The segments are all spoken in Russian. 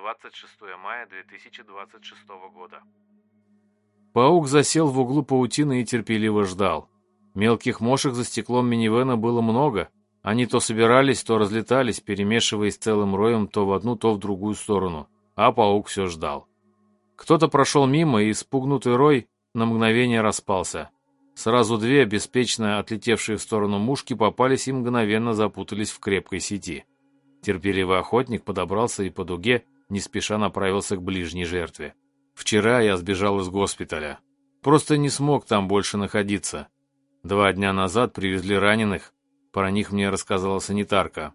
26 мая 2026 года. Паук засел в углу паутины и терпеливо ждал. Мелких мошек за стеклом минивэна было много. Они то собирались, то разлетались, перемешиваясь целым роем то в одну, то в другую сторону. А паук все ждал. Кто-то прошел мимо, и спугнутый рой на мгновение распался. Сразу две, беспечно отлетевшие в сторону мушки, попались и мгновенно запутались в крепкой сети. Терпеливый охотник подобрался и по дуге не спеша направился к ближней жертве. Вчера я сбежал из госпиталя. Просто не смог там больше находиться. Два дня назад привезли раненых. Про них мне рассказала санитарка.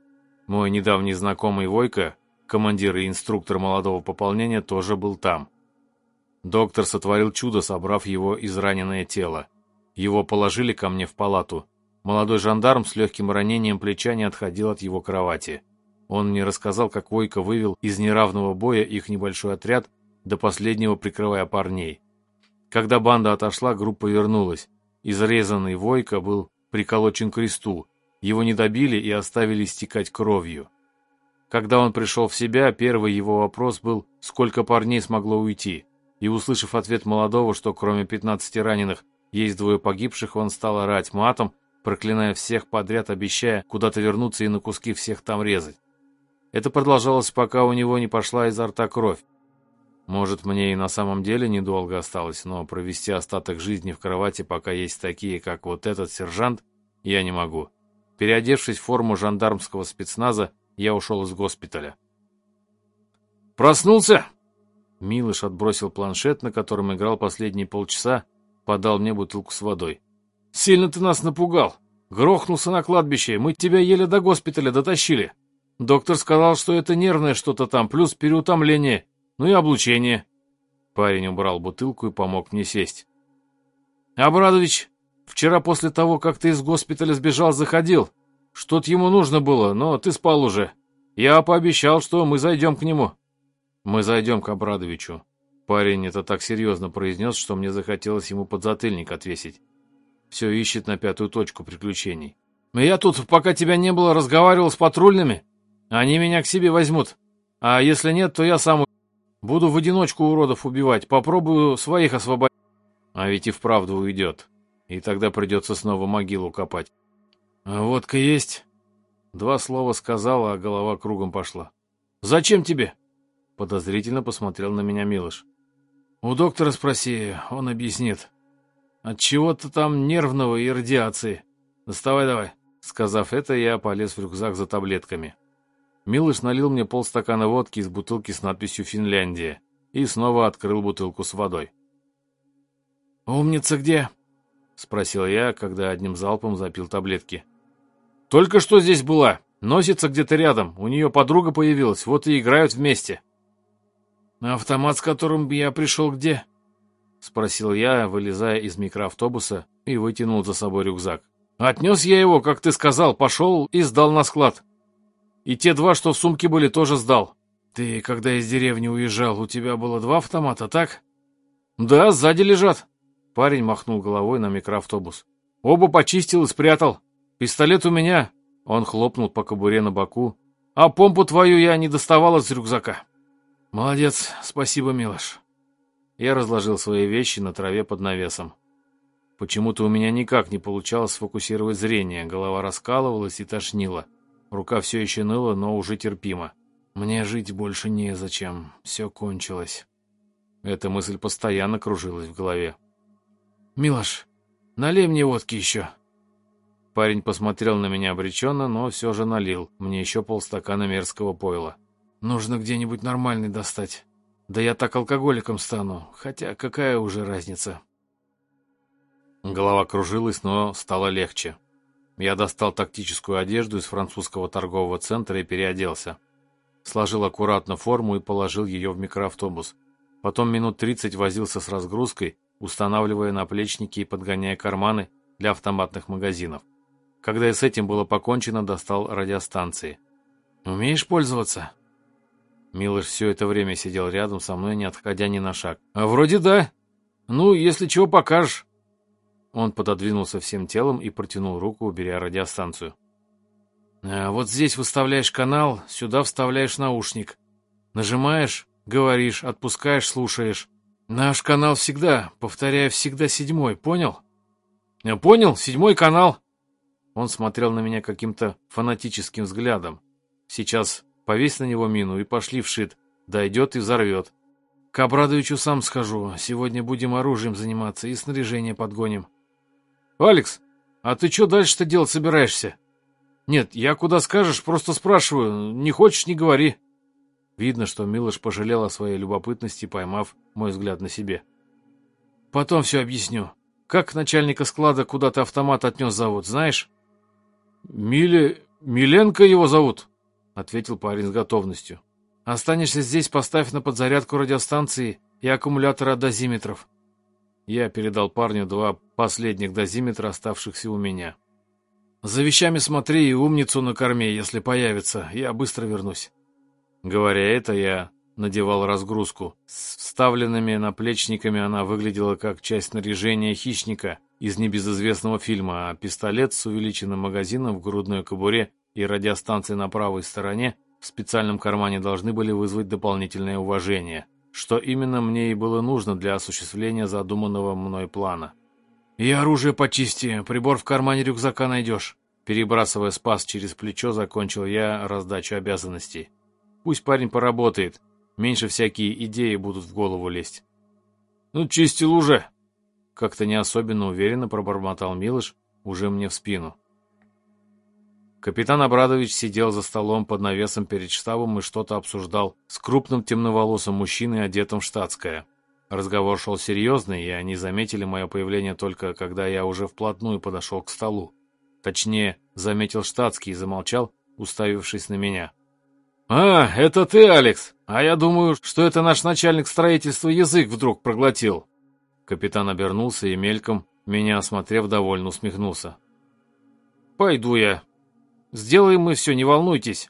Мой недавний знакомый Войко, командир и инструктор молодого пополнения, тоже был там. Доктор сотворил чудо, собрав его израненное тело. Его положили ко мне в палату. Молодой жандарм с легким ранением плеча не отходил от его кровати. Он мне рассказал, как Войко вывел из неравного боя их небольшой отряд, до последнего прикрывая парней. Когда банда отошла, группа вернулась. Изрезанный Войко был приколочен к кресту. Его не добили и оставили стекать кровью. Когда он пришел в себя, первый его вопрос был, сколько парней смогло уйти. И, услышав ответ молодого, что кроме 15 раненых есть двое погибших, он стал орать матом, проклиная всех подряд, обещая куда-то вернуться и на куски всех там резать. Это продолжалось, пока у него не пошла изо рта кровь. Может, мне и на самом деле недолго осталось, но провести остаток жизни в кровати, пока есть такие, как вот этот сержант, я не могу. Переодевшись в форму жандармского спецназа, я ушел из госпиталя. «Проснулся?» Милыш отбросил планшет, на котором играл последние полчаса, подал мне бутылку с водой. «Сильно ты нас напугал. Грохнулся на кладбище, мы тебя еле до госпиталя дотащили. Доктор сказал, что это нервное что-то там, плюс переутомление, ну и облучение». Парень убрал бутылку и помог мне сесть. «Абрадович, вчера после того, как ты из госпиталя сбежал, заходил. Что-то ему нужно было, но ты спал уже. Я пообещал, что мы зайдем к нему». «Мы зайдем к Абрадовичу». Парень это так серьезно произнес, что мне захотелось ему подзатыльник отвесить. Все ищет на пятую точку приключений. «Я тут, пока тебя не было, разговаривал с патрульными. Они меня к себе возьмут. А если нет, то я сам буду в одиночку уродов убивать. Попробую своих освободить. А ведь и вправду уйдет. И тогда придется снова могилу копать. А водка есть? Два слова сказала, а голова кругом пошла. Зачем тебе? Подозрительно посмотрел на меня Милыш. У доктора спроси, он объяснит. От чего-то там нервного и радиации. Доставай давай. Сказав это, я полез в рюкзак за таблетками. Милыш налил мне полстакана водки из бутылки с надписью «Финляндия» и снова открыл бутылку с водой. «Умница где?» — спросил я, когда одним залпом запил таблетки. «Только что здесь была. Носится где-то рядом. У нее подруга появилась, вот и играют вместе». «Автомат, с которым я пришел, где?» — спросил я, вылезая из микроавтобуса и вытянул за собой рюкзак. «Отнес я его, как ты сказал, пошел и сдал на склад». И те два, что в сумке были, тоже сдал. Ты, когда из деревни уезжал, у тебя было два автомата, так? Да, сзади лежат. Парень махнул головой на микроавтобус. Оба почистил и спрятал. Пистолет у меня. Он хлопнул по кобуре на боку. А помпу твою я не доставал из рюкзака. Молодец, спасибо, Милош. Я разложил свои вещи на траве под навесом. Почему-то у меня никак не получалось сфокусировать зрение, голова раскалывалась и тошнила. Рука все еще ныла, но уже терпимо. Мне жить больше незачем, все кончилось. Эта мысль постоянно кружилась в голове. «Милош, налей мне водки еще». Парень посмотрел на меня обреченно, но все же налил мне еще полстакана мерзкого пойла. «Нужно где-нибудь нормальный достать. Да я так алкоголиком стану, хотя какая уже разница?» Голова кружилась, но стало легче. Я достал тактическую одежду из французского торгового центра и переоделся. Сложил аккуратно форму и положил ее в микроавтобус. Потом минут тридцать возился с разгрузкой, устанавливая наплечники и подгоняя карманы для автоматных магазинов. Когда и с этим было покончено, достал радиостанции. «Умеешь пользоваться?» Милыш все это время сидел рядом со мной, не отходя ни на шаг. «А вроде да. Ну, если чего покажешь». Он пододвинулся всем телом и протянул руку, уберя радиостанцию. «А вот здесь выставляешь канал, сюда вставляешь наушник. Нажимаешь, говоришь, отпускаешь, слушаешь. Наш канал всегда, повторяю, всегда седьмой, понял? Я понял, седьмой канал. Он смотрел на меня каким-то фанатическим взглядом. Сейчас повесь на него мину и пошли в шит. Дойдет и взорвет. К Абрадовичу сам схожу. Сегодня будем оружием заниматься и снаряжение подгоним. Алекс, а ты что дальше-то делать собираешься? Нет, я куда скажешь, просто спрашиваю. Не хочешь, не говори. Видно, что Милош пожалел о своей любопытности, поймав мой взгляд на себе. Потом все объясню. Как начальника склада куда-то автомат отнес зовут, знаешь? Миле... Миленко его зовут, ответил парень с готовностью. Останешься здесь, поставь на подзарядку радиостанции и аккумулятор от дозиметров. Я передал парню два последних дозиметра, оставшихся у меня. За вещами смотри и умницу на корме, если появится. Я быстро вернусь. Говоря это, я надевал разгрузку. С вставленными наплечниками она выглядела как часть снаряжения хищника из небезызвестного фильма, а пистолет с увеличенным магазином в грудной кобуре и радиостанцией на правой стороне в специальном кармане должны были вызвать дополнительное уважение, что именно мне и было нужно для осуществления задуманного мной плана. «И оружие почисти, прибор в кармане рюкзака найдешь». Перебрасывая спас через плечо, закончил я раздачу обязанностей. Пусть парень поработает, меньше всякие идеи будут в голову лезть. «Ну, чистил уже!» Как-то не особенно уверенно пробормотал Милыш уже мне в спину. Капитан Абрадович сидел за столом под навесом перед штабом и что-то обсуждал с крупным темноволосым мужчиной, одетым в штатское. Разговор шел серьезный, и они заметили мое появление только когда я уже вплотную подошел к столу. Точнее, заметил штатский и замолчал, уставившись на меня. «А, это ты, Алекс! А я думаю, что это наш начальник строительства язык вдруг проглотил!» Капитан обернулся и мельком, меня осмотрев, довольно усмехнулся. «Пойду я. Сделаем мы все, не волнуйтесь!»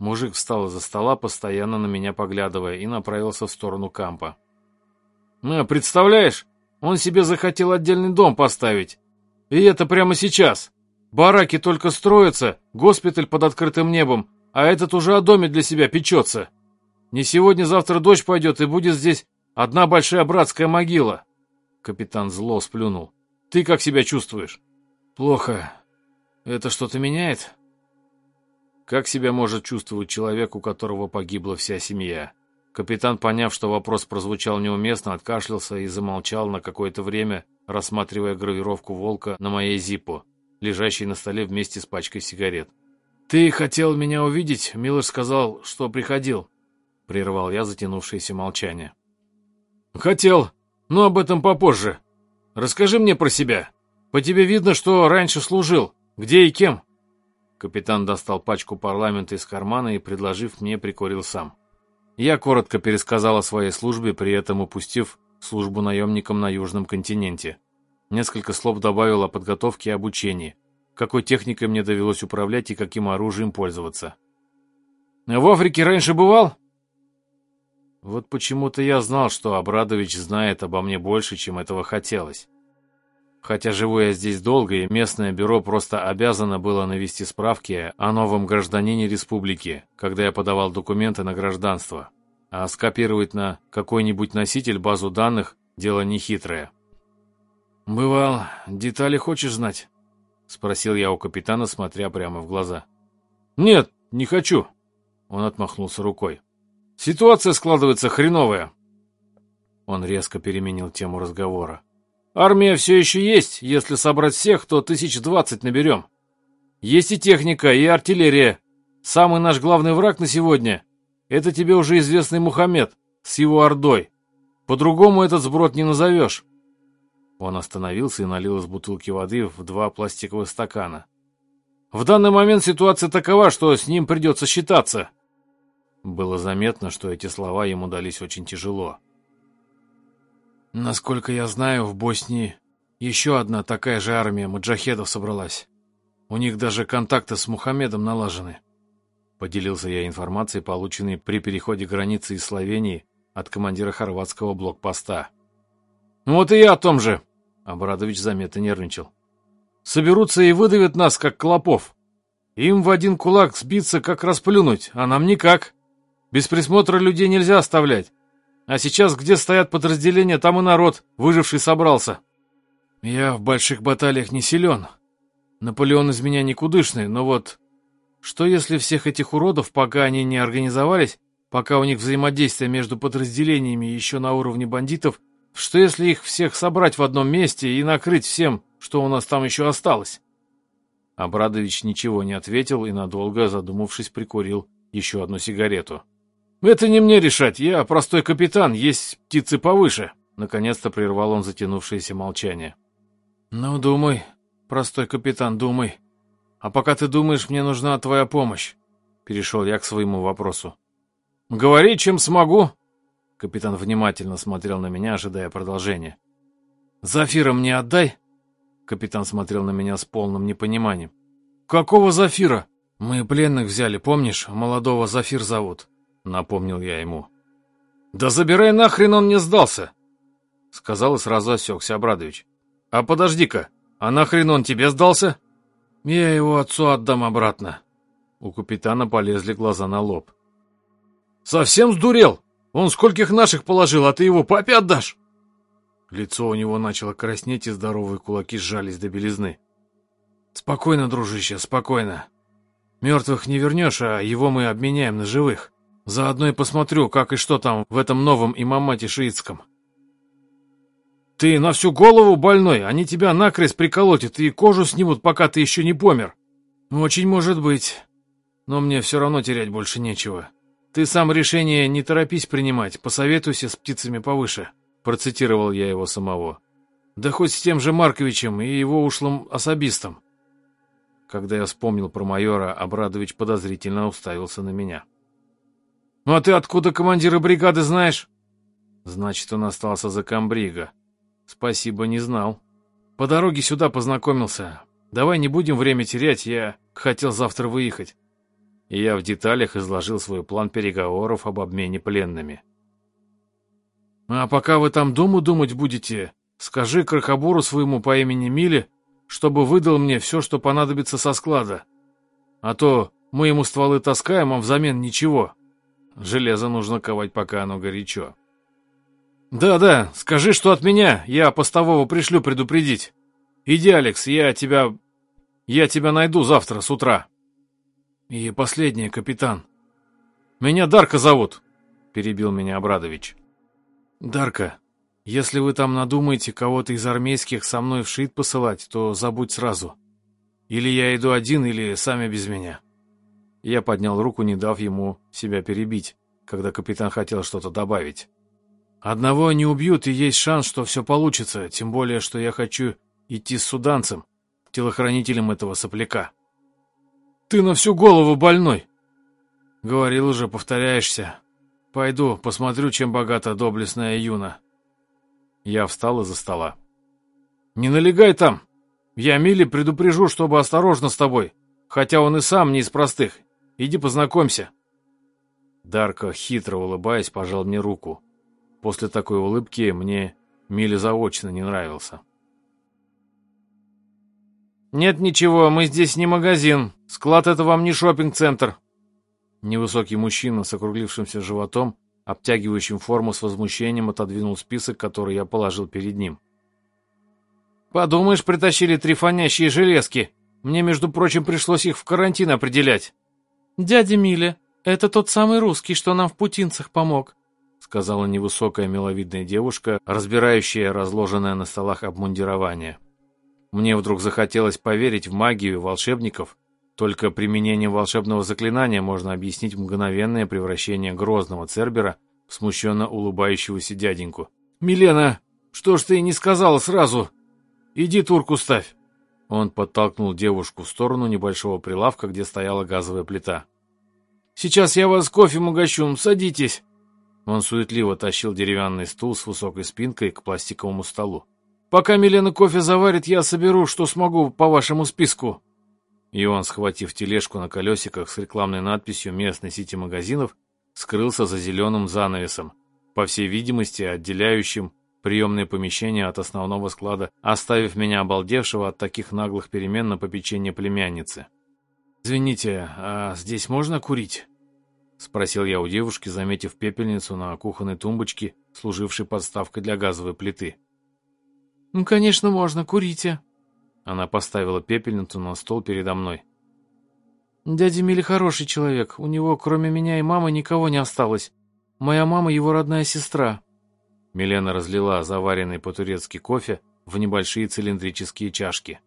Мужик встал из-за стола, постоянно на меня поглядывая, и направился в сторону кампа. «Ну, представляешь, он себе захотел отдельный дом поставить. И это прямо сейчас. Бараки только строятся, госпиталь под открытым небом, а этот уже о доме для себя печется. Не сегодня-завтра дождь пойдет, и будет здесь одна большая братская могила. Капитан зло сплюнул. Ты как себя чувствуешь? Плохо. Это что-то меняет? Как себя может чувствовать человек, у которого погибла вся семья? Капитан, поняв, что вопрос прозвучал неуместно, откашлялся и замолчал на какое-то время, рассматривая гравировку волка на моей зиппо лежащий на столе вместе с пачкой сигарет. «Ты хотел меня увидеть?» — Милош сказал, что приходил. Прервал я затянувшееся молчание. «Хотел, но об этом попозже. Расскажи мне про себя. По тебе видно, что раньше служил. Где и кем?» Капитан достал пачку парламента из кармана и, предложив мне, прикурил сам. Я коротко пересказал о своей службе, при этом упустив службу наемником на Южном континенте. Несколько слов добавил о подготовке и обучении, какой техникой мне довелось управлять и каким оружием пользоваться. «В Африке раньше бывал?» Вот почему-то я знал, что Абрадович знает обо мне больше, чем этого хотелось. Хотя живу я здесь долго, и местное бюро просто обязано было навести справки о новом гражданине республики, когда я подавал документы на гражданство. А скопировать на какой-нибудь носитель базу данных – дело нехитрое. «Бывал. Детали хочешь знать?» — спросил я у капитана, смотря прямо в глаза. «Нет, не хочу!» Он отмахнулся рукой. «Ситуация складывается хреновая!» Он резко переменил тему разговора. «Армия все еще есть. Если собрать всех, то тысяч двадцать наберем. Есть и техника, и артиллерия. Самый наш главный враг на сегодня — это тебе уже известный Мухаммед с его ордой. По-другому этот сброд не назовешь. Он остановился и налил из бутылки воды в два пластиковых стакана. «В данный момент ситуация такова, что с ним придется считаться». Было заметно, что эти слова ему дались очень тяжело. «Насколько я знаю, в Боснии еще одна такая же армия маджахедов собралась. У них даже контакты с Мухаммедом налажены». Поделился я информацией, полученной при переходе границы из Словении от командира хорватского блокпоста. «Ну «Вот и я о том же!» Абрадович заметно нервничал. «Соберутся и выдавят нас, как клопов. Им в один кулак сбиться, как расплюнуть, а нам никак. Без присмотра людей нельзя оставлять. А сейчас, где стоят подразделения, там и народ, выживший, собрался. Я в больших баталиях не силен. Наполеон из меня никудышный, но вот... Что если всех этих уродов, пока они не организовались, пока у них взаимодействие между подразделениями еще на уровне бандитов, что если их всех собрать в одном месте и накрыть всем, что у нас там еще осталось? Абрадович ничего не ответил и надолго, задумавшись, прикурил еще одну сигарету. «Это не мне решать, я простой капитан, есть птицы повыше», — наконец-то прервал он затянувшееся молчание. «Ну, думай, простой капитан, думай. А пока ты думаешь, мне нужна твоя помощь», — перешел я к своему вопросу. «Говори, чем смогу». Капитан внимательно смотрел на меня, ожидая продолжения. «Зафира мне отдай», Капитан смотрел на меня с полным непониманием. «Какого Зафира? Мы пленных взяли, помнишь? Молодого Зафир зовут», — напомнил я ему. «Да забирай нахрен, он не сдался!» — сказал и сразу осекся Абрадович. «А подожди-ка, а нахрен он тебе сдался?» «Я его отцу отдам обратно». У капитана полезли глаза на лоб. «Совсем сдурел? Он скольких наших положил, а ты его папе отдашь?» Лицо у него начало краснеть, и здоровые кулаки сжались до белизны. «Спокойно, дружище, спокойно. Мертвых не вернешь, а его мы обменяем на живых. Заодно и посмотрю, как и что там в этом новом имамате шиитском». «Ты на всю голову больной, они тебя накрест приколотят и кожу снимут, пока ты еще не помер». «Очень может быть. Но мне все равно терять больше нечего. Ты сам решение не торопись принимать, посоветуйся с птицами повыше». Процитировал я его самого. Да хоть с тем же Марковичем и его ушлым особистом. Когда я вспомнил про майора, Абрадович подозрительно уставился на меня. «Ну а ты откуда командира бригады знаешь?» «Значит, он остался за комбрига. Спасибо, не знал. По дороге сюда познакомился. Давай не будем время терять, я хотел завтра выехать». И я в деталях изложил свой план переговоров об обмене пленными. А пока вы там думу думать будете, скажи крохобору своему по имени Миле, чтобы выдал мне все, что понадобится со склада. А то мы ему стволы таскаем, а взамен ничего. Железо нужно ковать, пока оно горячо. Да-да, скажи, что от меня, я постового пришлю предупредить. Иди, Алекс, я тебя... Я тебя найду завтра с утра. И последнее, капитан. Меня Дарка зовут, перебил меня Абрадович. «Дарка, если вы там надумаете кого-то из армейских со мной в шит посылать, то забудь сразу. Или я иду один, или сами без меня». Я поднял руку, не дав ему себя перебить, когда капитан хотел что-то добавить. «Одного не убьют, и есть шанс, что все получится, тем более, что я хочу идти с суданцем, телохранителем этого сопляка». «Ты на всю голову больной!» «Говорил уже, повторяешься. Пойду, посмотрю, чем богата доблестная юна. Я встал из-за стола. Не налегай там. Я Милли предупрежу, чтобы осторожно с тобой, хотя он и сам не из простых. Иди познакомься. Дарко, хитро улыбаясь, пожал мне руку. После такой улыбки мне Милли заочно не нравился. «Нет ничего, мы здесь не магазин. Склад — это вам не шопинг-центр. Невысокий мужчина с округлившимся животом, обтягивающим форму с возмущением, отодвинул список, который я положил перед ним. «Подумаешь, притащили три фонящие железки. Мне, между прочим, пришлось их в карантин определять». «Дядя Миля, это тот самый русский, что нам в Путинцах помог», сказала невысокая миловидная девушка, разбирающая разложенное на столах обмундирование. Мне вдруг захотелось поверить в магию волшебников только применением волшебного заклинания можно объяснить мгновенное превращение грозного Цербера в смущенно улыбающегося дяденьку. «Милена, что ж ты не сказала сразу? Иди турку ставь!» Он подтолкнул девушку в сторону небольшого прилавка, где стояла газовая плита. «Сейчас я вас кофе угощу, садитесь!» Он суетливо тащил деревянный стул с высокой спинкой к пластиковому столу. «Пока Милена кофе заварит, я соберу, что смогу по вашему списку». И он, схватив тележку на колесиках с рекламной надписью местной сети магазинов, скрылся за зеленым занавесом, по всей видимости, отделяющим приемное помещение от основного склада, оставив меня обалдевшего от таких наглых перемен на попечение племянницы. «Извините, а здесь можно курить?» — спросил я у девушки, заметив пепельницу на кухонной тумбочке, служившей подставкой для газовой плиты. «Ну, конечно, можно, курите». Она поставила пепельницу на стол передо мной. «Дядя Мили хороший человек. У него, кроме меня и мамы, никого не осталось. Моя мама его родная сестра». Милена разлила заваренный по-турецки кофе в небольшие цилиндрические чашки.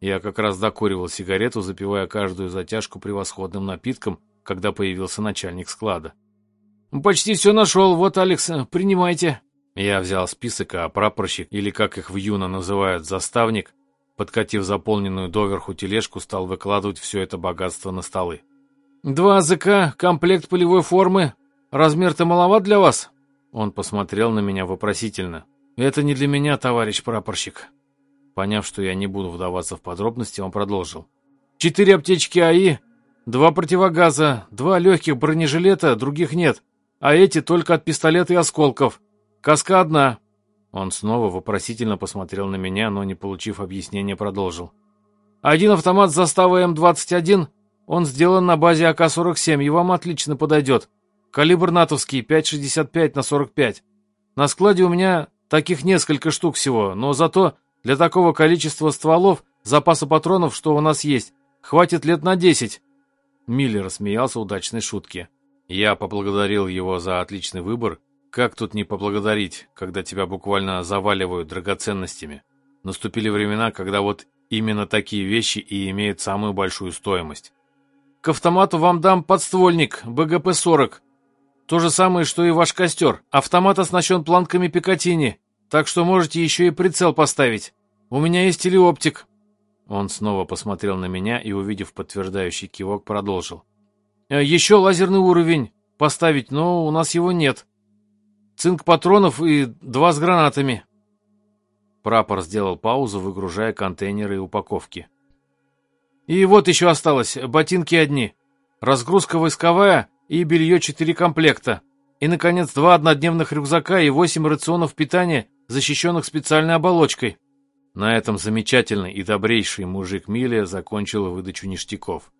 Я как раз докуривал сигарету, запивая каждую затяжку превосходным напитком, когда появился начальник склада. «Почти все нашел. Вот, Алекс, принимайте». Я взял список, а прапорщик, или как их в юно называют, заставник, подкатив заполненную доверху тележку, стал выкладывать все это богатство на столы. «Два АЗК, комплект полевой формы. Размер-то маловат для вас?» Он посмотрел на меня вопросительно. «Это не для меня, товарищ прапорщик». Поняв, что я не буду вдаваться в подробности, он продолжил. «Четыре аптечки АИ, два противогаза, два легких бронежилета, других нет, а эти только от пистолета и осколков. Каска одна». Он снова вопросительно посмотрел на меня, но, не получив объяснения, продолжил. «Один автомат с заставой М-21. Он сделан на базе АК-47 и вам отлично подойдет. Калибр натовский 5,65 на 45. На складе у меня таких несколько штук всего, но зато для такого количества стволов запаса патронов, что у нас есть, хватит лет на 10. Миллер смеялся удачной шутке. Я поблагодарил его за отличный выбор как тут не поблагодарить, когда тебя буквально заваливают драгоценностями? Наступили времена, когда вот именно такие вещи и имеют самую большую стоимость. К автомату вам дам подствольник БГП-40. То же самое, что и ваш костер. Автомат оснащен планками Пикатини, так что можете еще и прицел поставить. У меня есть телеоптик. Он снова посмотрел на меня и, увидев подтверждающий кивок, продолжил. «Э, еще лазерный уровень поставить, но у нас его нет цинк патронов и два с гранатами. Прапор сделал паузу, выгружая контейнеры и упаковки. И вот еще осталось, ботинки одни, разгрузка войсковая и белье четыре комплекта. И, наконец, два однодневных рюкзака и восемь рационов питания, защищенных специальной оболочкой. На этом замечательный и добрейший мужик Милия закончил выдачу ништяков.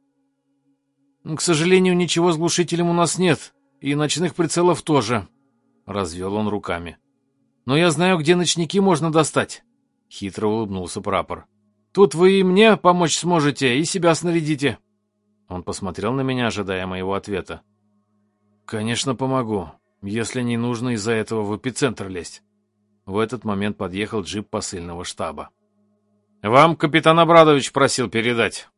«К сожалению, ничего с глушителем у нас нет, и ночных прицелов тоже», — развел он руками. «Но я знаю, где ночники можно достать», — хитро улыбнулся прапор. «Тут вы и мне помочь сможете, и себя снарядите». Он посмотрел на меня, ожидая моего ответа. «Конечно, помогу, если не нужно из-за этого в эпицентр лезть». В этот момент подъехал джип посыльного штаба. «Вам капитан Абрадович просил передать».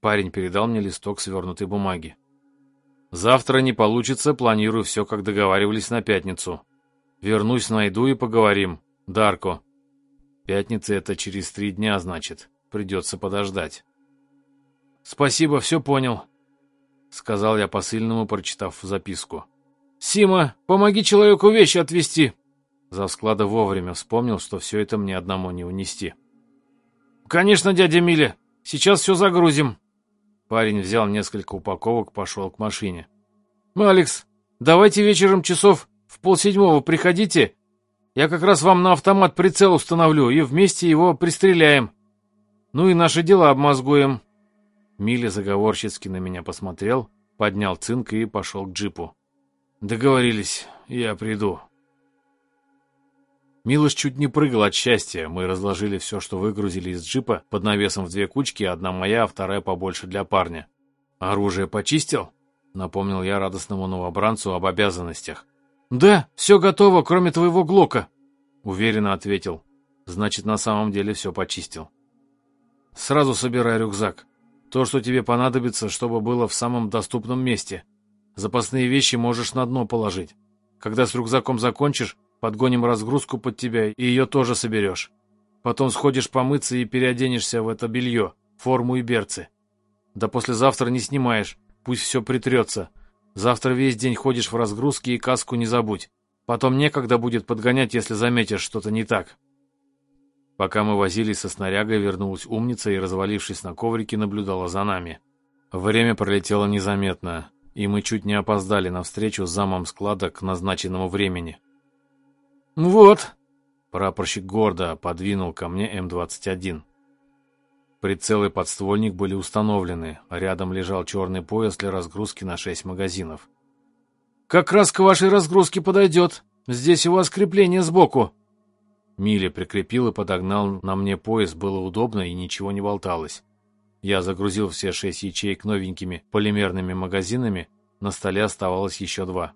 Парень передал мне листок свернутой бумаги. Завтра не получится, планирую все, как договаривались на пятницу. Вернусь, найду и поговорим. Дарко. Пятница это через три дня, значит. Придется подождать. Спасибо, все понял. Сказал я посыльному, прочитав записку. «Сима, помоги человеку вещи отвезти!» За склада вовремя вспомнил, что все это мне одному не унести. «Конечно, дядя Миля, сейчас все загрузим!» Парень взял несколько упаковок, пошел к машине. «Алекс, давайте вечером часов в полседьмого приходите. Я как раз вам на автомат прицел установлю и вместе его пристреляем. Ну и наши дела обмозгуем». Миля заговорщицки на меня посмотрел, поднял цинк и пошел к джипу. «Договорились, я приду». Милош чуть не прыгал от счастья. Мы разложили все, что выгрузили из джипа, под навесом в две кучки, одна моя, а вторая побольше для парня. «Оружие почистил?» — напомнил я радостному новобранцу об обязанностях. «Да, все готово, кроме твоего глока», — уверенно ответил. «Значит, на самом деле все почистил». «Сразу собирай рюкзак. То, что тебе понадобится, чтобы было в самом доступном месте. Запасные вещи можешь на дно положить. Когда с рюкзаком закончишь, Подгоним разгрузку под тебя, и ее тоже соберешь. Потом сходишь помыться и переоденешься в это белье, форму и берцы. Да послезавтра не снимаешь, пусть все притрется. Завтра весь день ходишь в разгрузке и каску не забудь. Потом некогда будет подгонять, если заметишь что-то не так. Пока мы возились со снарягой, вернулась умница и, развалившись на коврике, наблюдала за нами. Время пролетело незаметно, и мы чуть не опоздали на встречу с замом склада к назначенному времени. «Вот!» Прапорщик гордо подвинул ко мне М-21. Прицел и подствольник были установлены, рядом лежал черный пояс для разгрузки на шесть магазинов. Как раз к вашей разгрузке подойдет. Здесь у вас крепление сбоку». Миля прикрепил и подогнал на мне пояс, было удобно и ничего не болталось. Я загрузил все шесть ячеек новенькими полимерными магазинами, на столе оставалось еще два.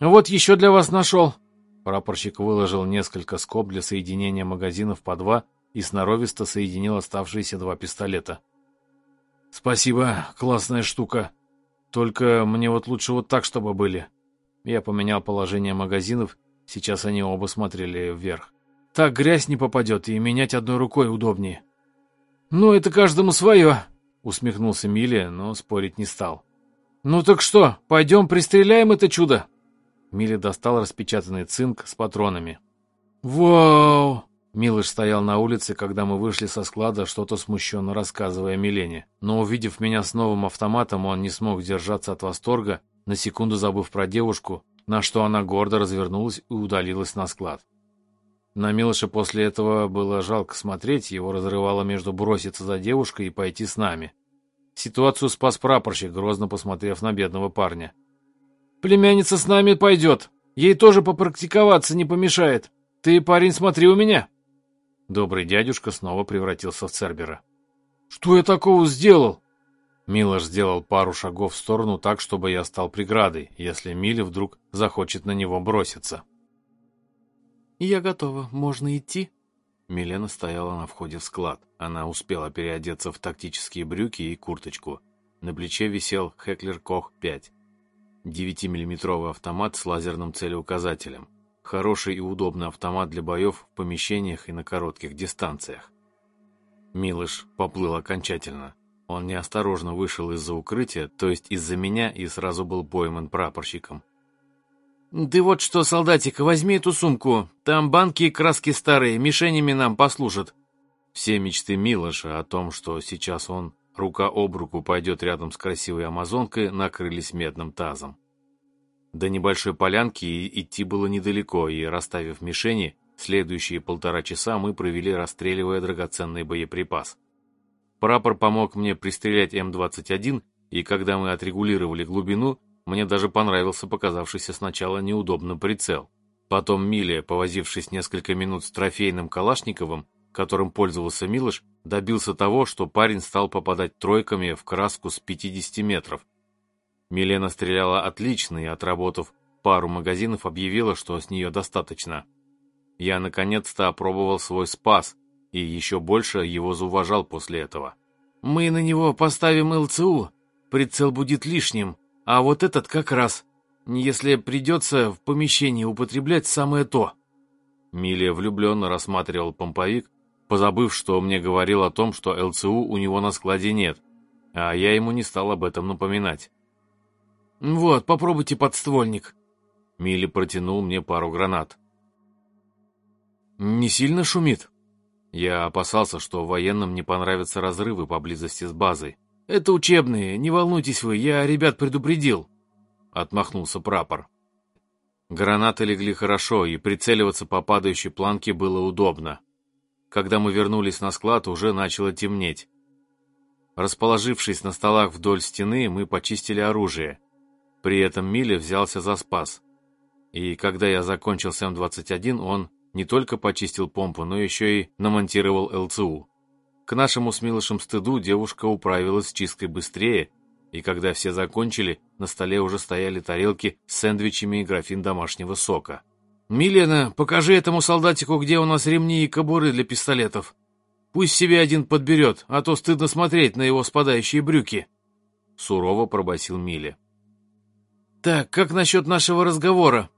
«Вот еще для вас нашел!» Прапорщик выложил несколько скоб для соединения магазинов по два и сноровисто соединил оставшиеся два пистолета. «Спасибо, классная штука. Только мне вот лучше вот так, чтобы были». Я поменял положение магазинов, сейчас они оба смотрели вверх. «Так грязь не попадет, и менять одной рукой удобнее». «Ну, это каждому свое», — усмехнулся Милли, но спорить не стал. «Ну так что, пойдем пристреляем это чудо?» Милли достал распечатанный цинк с патронами. «Вау!» Милыш стоял на улице, когда мы вышли со склада, что-то смущенно рассказывая Милене. Но увидев меня с новым автоматом, он не смог держаться от восторга, на секунду забыв про девушку, на что она гордо развернулась и удалилась на склад. На Милыша после этого было жалко смотреть, его разрывало между броситься за девушкой и пойти с нами. Ситуацию спас прапорщик, грозно посмотрев на бедного парня. «Племянница с нами пойдет. Ей тоже попрактиковаться не помешает. Ты, парень, смотри у меня». Добрый дядюшка снова превратился в Цербера. «Что я такого сделал?» Милош сделал пару шагов в сторону так, чтобы я стал преградой, если Милли вдруг захочет на него броситься. «Я готова. Можно идти?» Милена стояла на входе в склад. Она успела переодеться в тактические брюки и курточку. На плече висел Хеклер Кох 5. 9-миллиметровый автомат с лазерным целеуказателем. Хороший и удобный автомат для боев в помещениях и на коротких дистанциях. Милыш поплыл окончательно. Он неосторожно вышел из-за укрытия, то есть из-за меня, и сразу был пойман прапорщиком. «Ты вот что, солдатик, возьми эту сумку. Там банки и краски старые, мишенями нам послужат». Все мечты Милоша о том, что сейчас он рука об руку пойдет рядом с красивой амазонкой, накрылись медным тазом. До небольшой полянки идти было недалеко, и, расставив мишени, следующие полтора часа мы провели, расстреливая драгоценный боеприпас. Прапор помог мне пристрелять М-21, и когда мы отрегулировали глубину, мне даже понравился показавшийся сначала неудобным прицел. Потом Милия, повозившись несколько минут с трофейным Калашниковым, которым пользовался Милош, добился того, что парень стал попадать тройками в краску с 50 метров, Милена стреляла отлично и, отработав пару магазинов, объявила, что с нее достаточно. Я наконец-то опробовал свой спас и еще больше его зауважал после этого. «Мы на него поставим ЛЦУ, прицел будет лишним, а вот этот как раз, если придется в помещении употреблять самое то». Милия влюбленно рассматривал помповик, позабыв, что мне говорил о том, что ЛЦУ у него на складе нет, а я ему не стал об этом напоминать. «Вот, попробуйте подствольник». Милли протянул мне пару гранат. «Не сильно шумит?» Я опасался, что военным не понравятся разрывы поблизости с базой. «Это учебные, не волнуйтесь вы, я ребят предупредил», — отмахнулся прапор. Гранаты легли хорошо, и прицеливаться по падающей планке было удобно. Когда мы вернулись на склад, уже начало темнеть. Расположившись на столах вдоль стены, мы почистили оружие. При этом Миля взялся за спас. И когда я закончил с М-21, он не только почистил помпу, но еще и намонтировал ЛЦУ. К нашему с Милошем стыду девушка управилась с чисткой быстрее, и когда все закончили, на столе уже стояли тарелки с сэндвичами и графин домашнего сока. «Милена, покажи этому солдатику, где у нас ремни и кобуры для пистолетов. Пусть себе один подберет, а то стыдно смотреть на его спадающие брюки», — сурово пробасил Миля. «Так, как насчет нашего разговора?»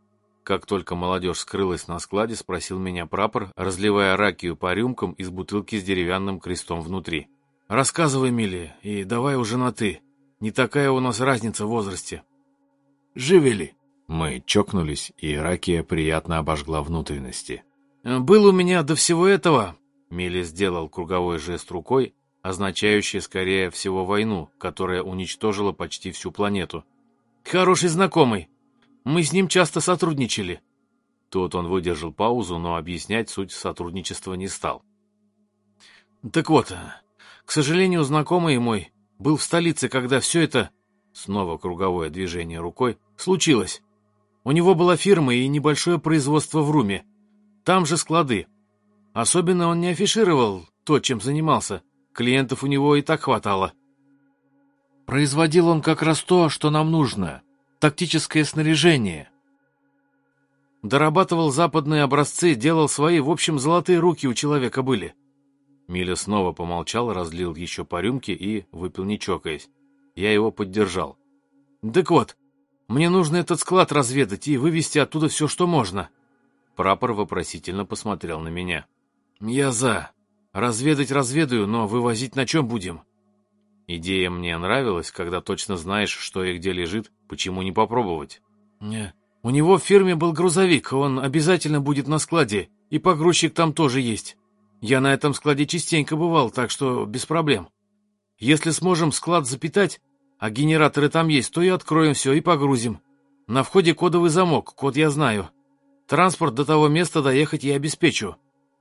Как только молодежь скрылась на складе, спросил меня прапор, разливая ракию по рюмкам из бутылки с деревянным крестом внутри. «Рассказывай, Милли, и давай уже на «ты». Не такая у нас разница в возрасте». «Живели?» Мы чокнулись, и ракия приятно обожгла внутренности. «Был у меня до всего этого...» Милли сделал круговой жест рукой, означающий, скорее всего, войну, которая уничтожила почти всю планету. Хороший знакомый. Мы с ним часто сотрудничали. Тут он выдержал паузу, но объяснять суть сотрудничества не стал. Так вот, к сожалению, знакомый мой был в столице, когда все это снова круговое движение рукой, случилось. У него была фирма и небольшое производство в Руме. Там же склады. Особенно он не афишировал то, чем занимался. Клиентов у него и так хватало. Производил он как раз то, что нам нужно. Тактическое снаряжение. Дорабатывал западные образцы, делал свои, в общем, золотые руки у человека были. Миля снова помолчал, разлил еще по рюмке и выпил не чокаясь. Я его поддержал. «Так вот, мне нужно этот склад разведать и вывести оттуда все, что можно». Прапор вопросительно посмотрел на меня. «Я за. Разведать разведаю, но вывозить на чем будем?» Идея мне нравилась, когда точно знаешь, что и где лежит, почему не попробовать? Не. У него в фирме был грузовик, он обязательно будет на складе, и погрузчик там тоже есть. Я на этом складе частенько бывал, так что без проблем. Если сможем склад запитать, а генераторы там есть, то и откроем все и погрузим. На входе кодовый замок, код я знаю. Транспорт до того места доехать я обеспечу.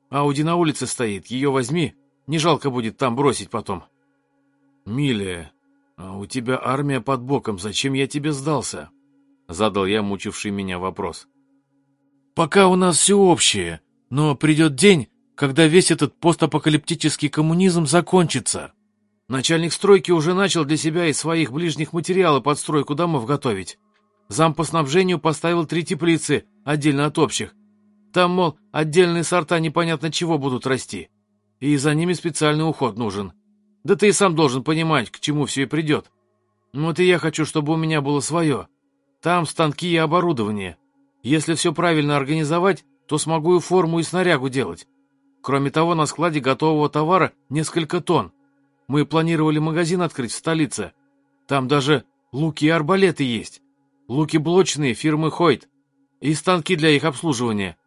Ауди на улице стоит, ее возьми, не жалко будет там бросить потом. Милия, а у тебя армия под боком, зачем я тебе сдался? Задал я мучивший меня вопрос. Пока у нас все общее, но придет день, когда весь этот постапокалиптический коммунизм закончится. Начальник стройки уже начал для себя и своих ближних материалы под стройку домов готовить. Зам по снабжению поставил три теплицы, отдельно от общих. Там, мол, отдельные сорта непонятно чего будут расти. И за ними специальный уход нужен. Да ты и сам должен понимать, к чему все и придет. Вот и я хочу, чтобы у меня было свое. Там станки и оборудование. Если все правильно организовать, то смогу и форму, и снарягу делать. Кроме того, на складе готового товара несколько тонн. Мы планировали магазин открыть в столице. Там даже луки и арбалеты есть. Луки блочные фирмы Хойт. И станки для их обслуживания.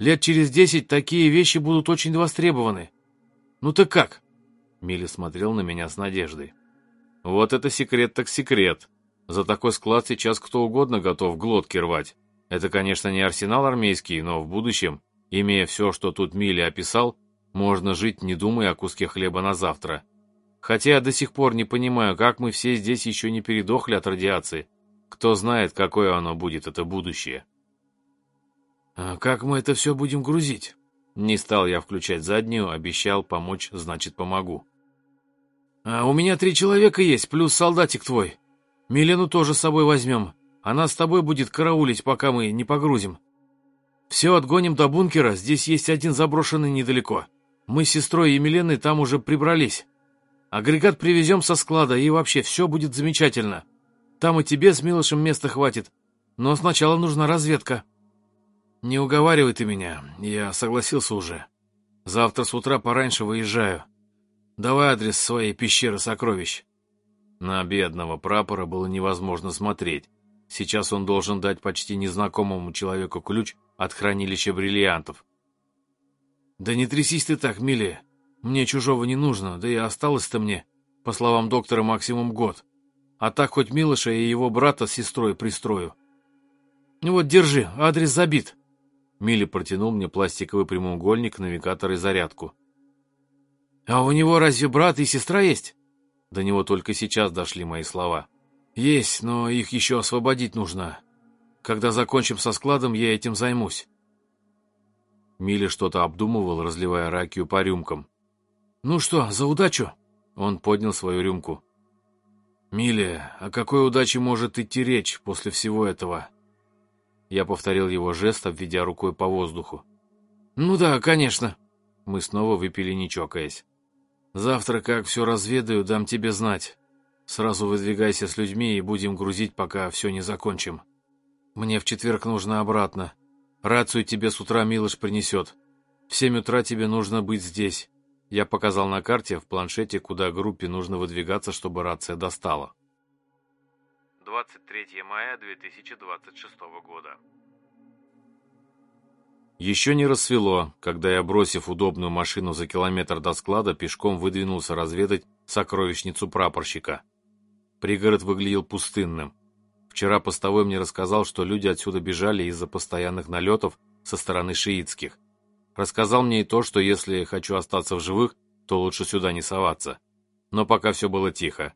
Лет через десять такие вещи будут очень востребованы. Ну ты как?» Милли смотрел на меня с надеждой. «Вот это секрет так секрет. За такой склад сейчас кто угодно готов глотки рвать. Это, конечно, не арсенал армейский, но в будущем, имея все, что тут Милли описал, можно жить, не думая о куске хлеба на завтра. Хотя я до сих пор не понимаю, как мы все здесь еще не передохли от радиации. Кто знает, какое оно будет, это будущее. «А как мы это все будем грузить?» Не стал я включать заднюю, обещал помочь, значит, помогу. «А у меня три человека есть, плюс солдатик твой. Милену тоже с собой возьмем. Она с тобой будет караулить, пока мы не погрузим. Все отгоним до бункера, здесь есть один заброшенный недалеко. Мы с сестрой и Миленой там уже прибрались. Агрегат привезем со склада, и вообще все будет замечательно. Там и тебе с Милошем места хватит. Но сначала нужна разведка». «Не уговаривай ты меня, я согласился уже. Завтра с утра пораньше выезжаю. Давай адрес своей пещеры сокровищ». На бедного прапора было невозможно смотреть. Сейчас он должен дать почти незнакомому человеку ключ от хранилища бриллиантов. «Да не трясись ты так, милее. Мне чужого не нужно, да и осталось-то мне, по словам доктора, максимум год. А так хоть Милоша и его брата с сестрой пристрою. Вот, держи, адрес забит. Милли протянул мне пластиковый прямоугольник, навигатор и зарядку. «А у него разве брат и сестра есть?» До него только сейчас дошли мои слова. «Есть, но их еще освободить нужно. Когда закончим со складом, я этим займусь». Милли что-то обдумывал, разливая ракию по рюмкам. «Ну что, за удачу?» Он поднял свою рюмку. «Милли, о какой удаче может идти речь после всего этого?» Я повторил его жест, обведя рукой по воздуху. «Ну да, конечно». Мы снова выпили, не чокаясь. «Завтра, как все разведаю, дам тебе знать. Сразу выдвигайся с людьми и будем грузить, пока все не закончим. Мне в четверг нужно обратно. Рацию тебе с утра Милыш принесет. В семь утра тебе нужно быть здесь». Я показал на карте в планшете, куда группе нужно выдвигаться, чтобы рация достала. 23 мая 2026 года. Еще не рассвело, когда я, бросив удобную машину за километр до склада, пешком выдвинулся разведать сокровищницу прапорщика. Пригород выглядел пустынным. Вчера постовой мне рассказал, что люди отсюда бежали из-за постоянных налетов со стороны шиитских. Рассказал мне и то, что если хочу остаться в живых, то лучше сюда не соваться. Но пока все было тихо.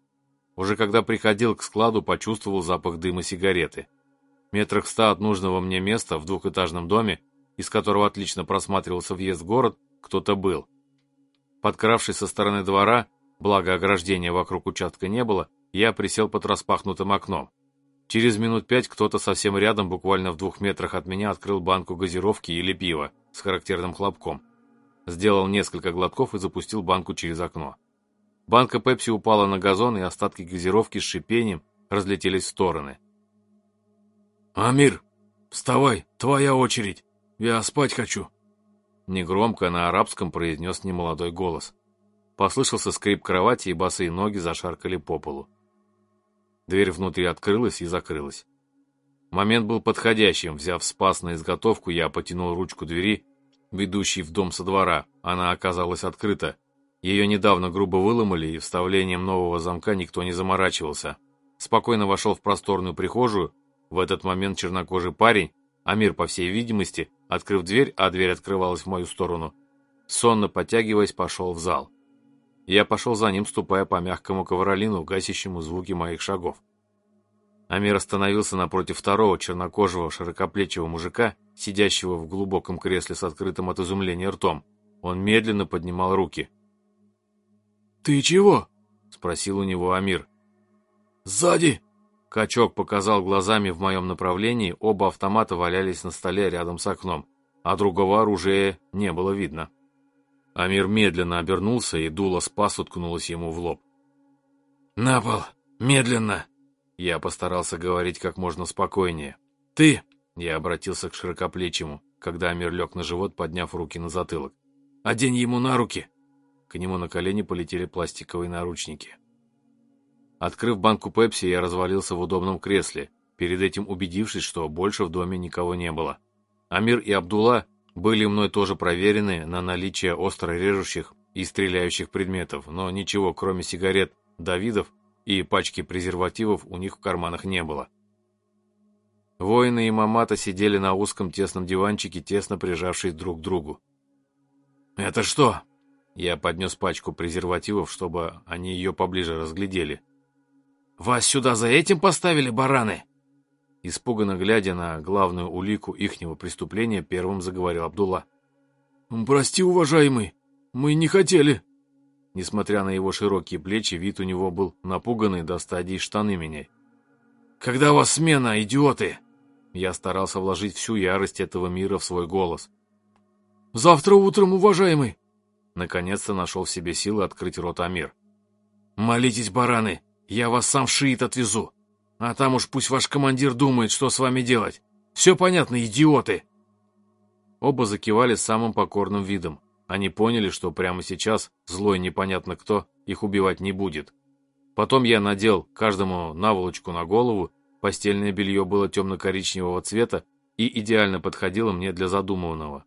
Уже когда приходил к складу, почувствовал запах дыма сигареты. Метрах ста от нужного мне места в двухэтажном доме, из которого отлично просматривался въезд в город, кто-то был. Подкравшись со стороны двора, благо ограждения вокруг участка не было, я присел под распахнутым окном. Через минут пять кто-то совсем рядом, буквально в двух метрах от меня, открыл банку газировки или пива с характерным хлопком. Сделал несколько глотков и запустил банку через окно. Банка пепси упала на газон, и остатки газировки с шипением разлетелись в стороны. «Амир, вставай, твоя очередь. Я спать хочу». Негромко на арабском произнес немолодой голос. Послышался скрип кровати, и босые ноги зашаркали по полу. Дверь внутри открылась и закрылась. Момент был подходящим. Взяв спас на изготовку, я потянул ручку двери, ведущей в дом со двора. Она оказалась открыта. Ее недавно грубо выломали, и вставлением нового замка никто не заморачивался. Спокойно вошел в просторную прихожую. В этот момент чернокожий парень, Амир, по всей видимости, открыв дверь, а дверь открывалась в мою сторону, сонно подтягиваясь, пошел в зал. Я пошел за ним, ступая по мягкому ковролину, гасящему звуки моих шагов. Амир остановился напротив второго чернокожего широкоплечего мужика, сидящего в глубоком кресле с открытым от изумления ртом. Он медленно поднимал руки. «Ты чего?» — спросил у него Амир. «Сзади!» Качок показал глазами в моем направлении, оба автомата валялись на столе рядом с окном, а другого оружия не было видно. Амир медленно обернулся, и дуло спас уткнулось ему в лоб. «На пол! Медленно!» Я постарался говорить как можно спокойнее. «Ты!» Я обратился к широкоплечему, когда Амир лег на живот, подняв руки на затылок. «Одень ему на руки!» К нему на колени полетели пластиковые наручники. Открыв банку пепси, я развалился в удобном кресле, перед этим убедившись, что больше в доме никого не было. Амир и Абдулла были мной тоже проверены на наличие остро режущих и стреляющих предметов, но ничего, кроме сигарет Давидов и пачки презервативов у них в карманах не было. Воины и Мамата сидели на узком тесном диванчике, тесно прижавшись друг к другу. «Это что?» Я поднес пачку презервативов, чтобы они ее поближе разглядели. «Вас сюда за этим поставили, бараны?» Испуганно глядя на главную улику ихнего преступления, первым заговорил Абдулла. «Прости, уважаемый, мы не хотели». Несмотря на его широкие плечи, вид у него был напуганный до стадии штаны меняй. «Когда вас смена, идиоты?» Я старался вложить всю ярость этого мира в свой голос. «Завтра утром, уважаемый!» Наконец-то нашел в себе силы открыть рот Амир. «Молитесь, бараны, я вас сам в шиит отвезу, а там уж пусть ваш командир думает, что с вами делать. Все понятно, идиоты!» Оба закивали самым покорным видом. Они поняли, что прямо сейчас злой непонятно кто их убивать не будет. Потом я надел каждому наволочку на голову, постельное белье было темно-коричневого цвета и идеально подходило мне для задуманного.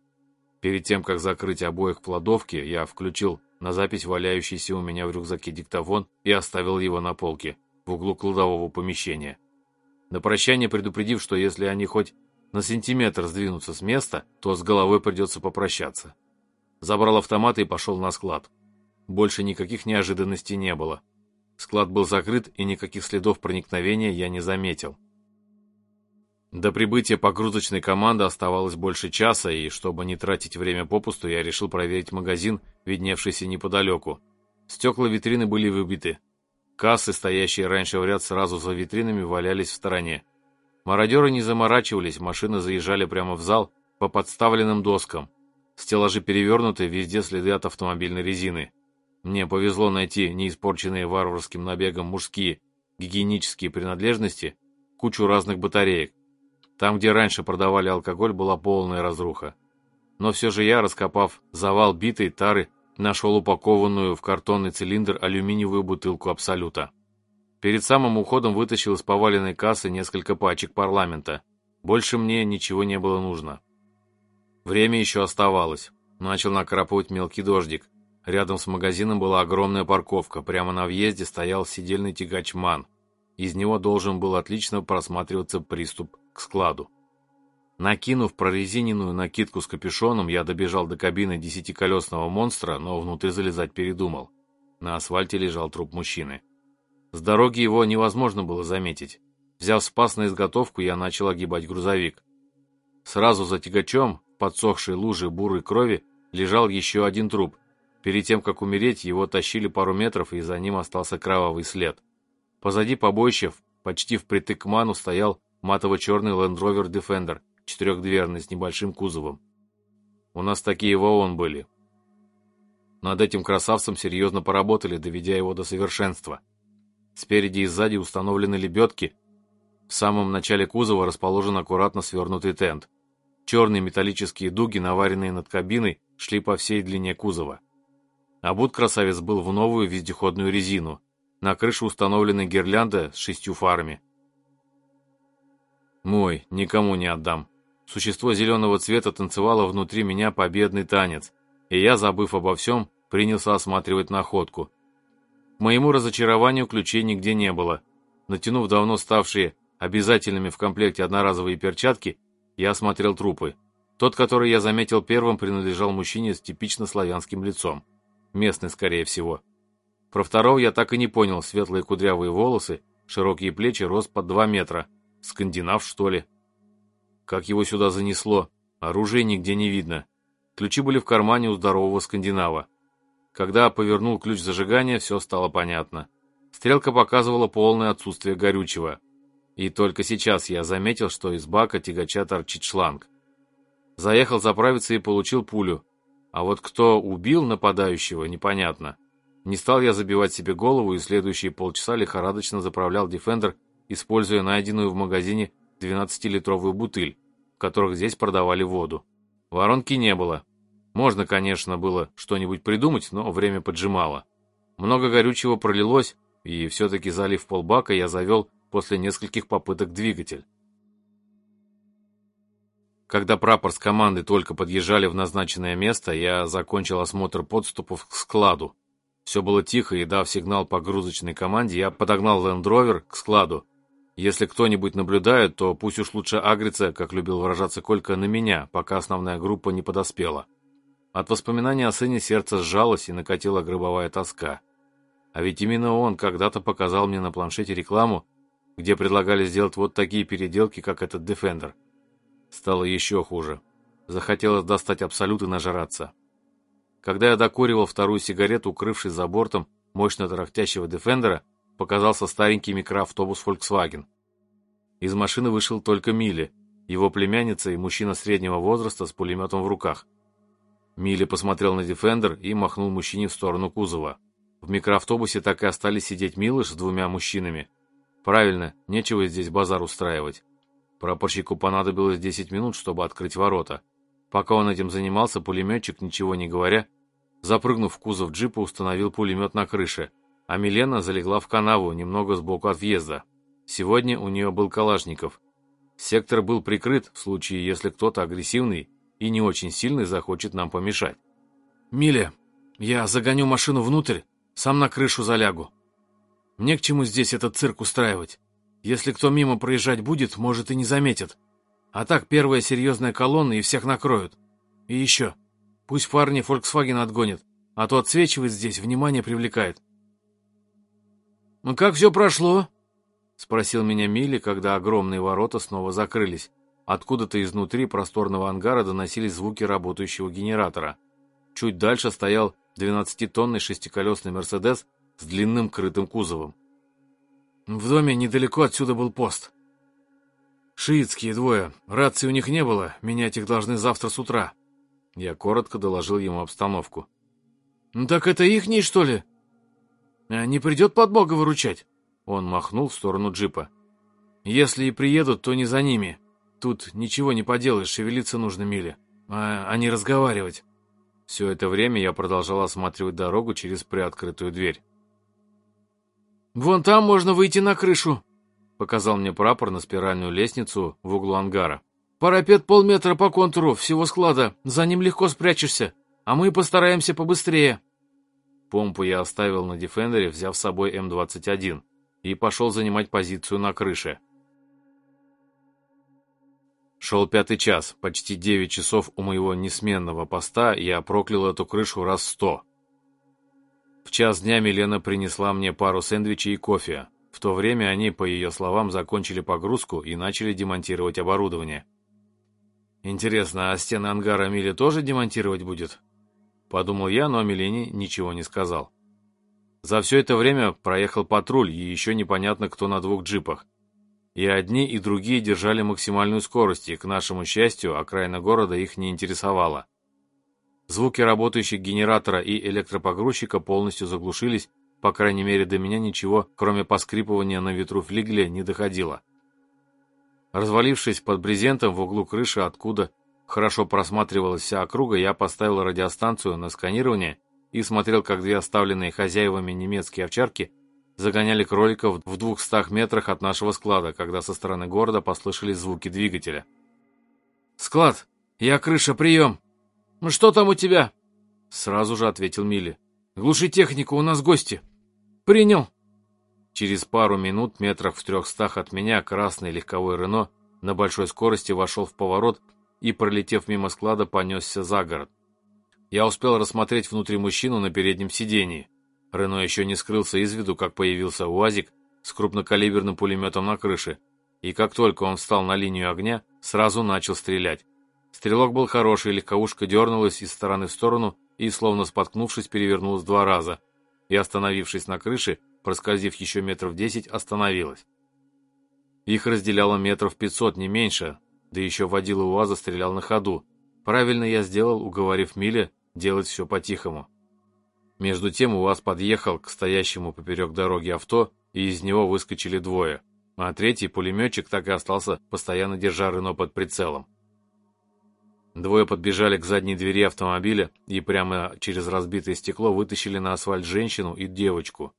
Перед тем, как закрыть обоих в кладовке, я включил на запись валяющийся у меня в рюкзаке диктофон и оставил его на полке в углу кладового помещения. На прощание предупредив, что если они хоть на сантиметр сдвинутся с места, то с головой придется попрощаться. Забрал автомат и пошел на склад. Больше никаких неожиданностей не было. Склад был закрыт, и никаких следов проникновения я не заметил. До прибытия погрузочной команды оставалось больше часа, и чтобы не тратить время попусту, я решил проверить магазин, видневшийся неподалеку. Стекла витрины были выбиты. Кассы, стоящие раньше в ряд сразу за витринами, валялись в стороне. Мародеры не заморачивались, машины заезжали прямо в зал по подставленным доскам. Стеллажи перевернуты, везде следы от автомобильной резины. Мне повезло найти неиспорченные варварским набегом мужские гигиенические принадлежности, кучу разных батареек. Там, где раньше продавали алкоголь, была полная разруха. Но все же я, раскопав завал битой тары, нашел упакованную в картонный цилиндр алюминиевую бутылку Абсолюта. Перед самым уходом вытащил из поваленной кассы несколько пачек парламента. Больше мне ничего не было нужно. Время еще оставалось. Начал накрапывать мелкий дождик. Рядом с магазином была огромная парковка. Прямо на въезде стоял сидельный тягач МАН. Из него должен был отлично просматриваться приступ к складу. Накинув прорезиненную накидку с капюшоном, я добежал до кабины десятиколесного монстра, но внутрь залезать передумал. На асфальте лежал труп мужчины. С дороги его невозможно было заметить. Взяв спас на изготовку, я начал огибать грузовик. Сразу за тягачом, подсохшей луже бурой крови, лежал еще один труп. Перед тем, как умереть, его тащили пару метров, и за ним остался кровавый след. Позади побоища, почти впритык к ману, стоял матово-черный Land Rover Defender, четырехдверный, с небольшим кузовом. У нас такие в ООН были. Над этим красавцем серьезно поработали, доведя его до совершенства. Спереди и сзади установлены лебедки. В самом начале кузова расположен аккуратно свернутый тент. Черные металлические дуги, наваренные над кабиной, шли по всей длине кузова. Обут красавец был в новую вездеходную резину. На крыше установлены гирлянда с шестью фарами. Мой, никому не отдам. Существо зеленого цвета танцевало внутри меня победный танец, и я, забыв обо всем, принялся осматривать находку. К моему разочарованию ключей нигде не было. Натянув давно ставшие обязательными в комплекте одноразовые перчатки, я осмотрел трупы. Тот, который я заметил первым, принадлежал мужчине с типично славянским лицом. Местный, скорее всего. Про второго я так и не понял. Светлые кудрявые волосы, широкие плечи, рост под два метра. Скандинав, что ли? Как его сюда занесло? Оружия нигде не видно. Ключи были в кармане у здорового скандинава. Когда повернул ключ зажигания, все стало понятно. Стрелка показывала полное отсутствие горючего. И только сейчас я заметил, что из бака тягача торчит шланг. Заехал заправиться и получил пулю. А вот кто убил нападающего, непонятно. Не стал я забивать себе голову и следующие полчаса лихорадочно заправлял Defender, используя найденную в магазине 12-литровую бутыль, в которых здесь продавали воду. Воронки не было. Можно, конечно, было что-нибудь придумать, но время поджимало. Много горючего пролилось, и все-таки залив полбака я завел после нескольких попыток двигатель. Когда прапор с командой только подъезжали в назначенное место, я закончил осмотр подступов к складу. Все было тихо, и дав сигнал погрузочной команде, я подогнал Лендровер к складу. Если кто-нибудь наблюдает, то пусть уж лучше агрится, как любил выражаться Колька, на меня, пока основная группа не подоспела. От воспоминания о сыне сердце сжалось и накатила гробовая тоска. А ведь именно он когда-то показал мне на планшете рекламу, где предлагали сделать вот такие переделки, как этот Defender. Стало еще хуже. Захотелось достать абсолют и нажраться. Когда я докуривал вторую сигарету, укрывшись за бортом мощно тарахтящего Defender, показался старенький микроавтобус Volkswagen. Из машины вышел только Милли, его племянница и мужчина среднего возраста с пулеметом в руках. Милли посмотрел на Defender и махнул мужчине в сторону кузова. В микроавтобусе так и остались сидеть Милыш с двумя мужчинами, Правильно, нечего здесь базар устраивать. Прапорщику понадобилось 10 минут, чтобы открыть ворота. Пока он этим занимался, пулеметчик, ничего не говоря, запрыгнув в кузов джипа, установил пулемет на крыше, а Милена залегла в канаву, немного сбоку от въезда. Сегодня у нее был Калашников. Сектор был прикрыт в случае, если кто-то агрессивный и не очень сильный захочет нам помешать. «Миля, я загоню машину внутрь, сам на крышу залягу», мне к чему здесь этот цирк устраивать? Если кто мимо проезжать будет, может и не заметит. А так первая серьезная колонна и всех накроют. И еще, пусть парни Volkswagen отгонят, а то отсвечивает здесь, внимание привлекает. «Ну как все прошло?» — спросил меня Милли, когда огромные ворота снова закрылись. Откуда-то изнутри просторного ангара доносились звуки работающего генератора. Чуть дальше стоял 12-тонный шестиколесный «Мерседес» с длинным крытым кузовом. В доме недалеко отсюда был пост. Шиитские двое. Рации у них не было, менять их должны завтра с утра. Я коротко доложил ему обстановку. «Ну так это ихний, что ли? А не придет подмога выручать?» Он махнул в сторону джипа. «Если и приедут, то не за ними. Тут ничего не поделаешь, шевелиться нужно миле, а, а не разговаривать». Все это время я продолжал осматривать дорогу через приоткрытую дверь. «Вон там можно выйти на крышу», — показал мне прапор на спиральную лестницу в углу ангара. «Парапет полметра по контуру всего склада, за ним легко спрячешься, а мы постараемся побыстрее». Помпу я оставил на Дефендере, взяв с собой М-21, и пошел занимать позицию на крыше. Шел пятый час, почти девять часов у моего несменного поста, я проклял эту крышу раз сто. В час дня Милена принесла мне пару сэндвичей и кофе. В то время они, по ее словам, закончили погрузку и начали демонтировать оборудование. Интересно, а стены ангара Мили тоже демонтировать будет? Подумал я, но Милене ничего не сказал. За все это время проехал патруль, и еще непонятно, кто на двух джипах. И одни, и другие держали максимальную скорость, и, к нашему счастью, окраина города их не интересовала. Звуки работающих генератора и электропогрузчика полностью заглушились, по крайней мере до меня ничего, кроме поскрипывания на ветру флигеля, не доходило. Развалившись под брезентом в углу крыши, откуда хорошо просматривалась вся округа, я поставил радиостанцию на сканирование и смотрел, как две оставленные хозяевами немецкие овчарки загоняли кроликов в двухстах метрах от нашего склада, когда со стороны города послышались звуки двигателя. «Склад! Я крыша, прием!» «Ну что там у тебя?» Сразу же ответил Милли. «Глуши технику, у нас гости». «Принял». Через пару минут, метрах в трехстах от меня, красный легковой Рено на большой скорости вошел в поворот и, пролетев мимо склада, понесся за город. Я успел рассмотреть внутри мужчину на переднем сидении. Рено еще не скрылся из виду, как появился УАЗик с крупнокалиберным пулеметом на крыше, и как только он встал на линию огня, сразу начал стрелять. Стрелок был хороший, легковушка дернулась из стороны в сторону и, словно споткнувшись, перевернулась два раза. И, остановившись на крыше, проскользив еще метров десять, остановилась. Их разделяло метров пятьсот, не меньше, да еще водила УАЗа стрелял на ходу. Правильно я сделал, уговорив Миля делать все по-тихому. Между тем УАЗ подъехал к стоящему поперек дороги авто, и из него выскочили двое, а третий пулеметчик так и остался, постоянно держа Рено под прицелом. Двое подбежали к задней двери автомобиля и прямо через разбитое стекло вытащили на асфальт женщину и девочку.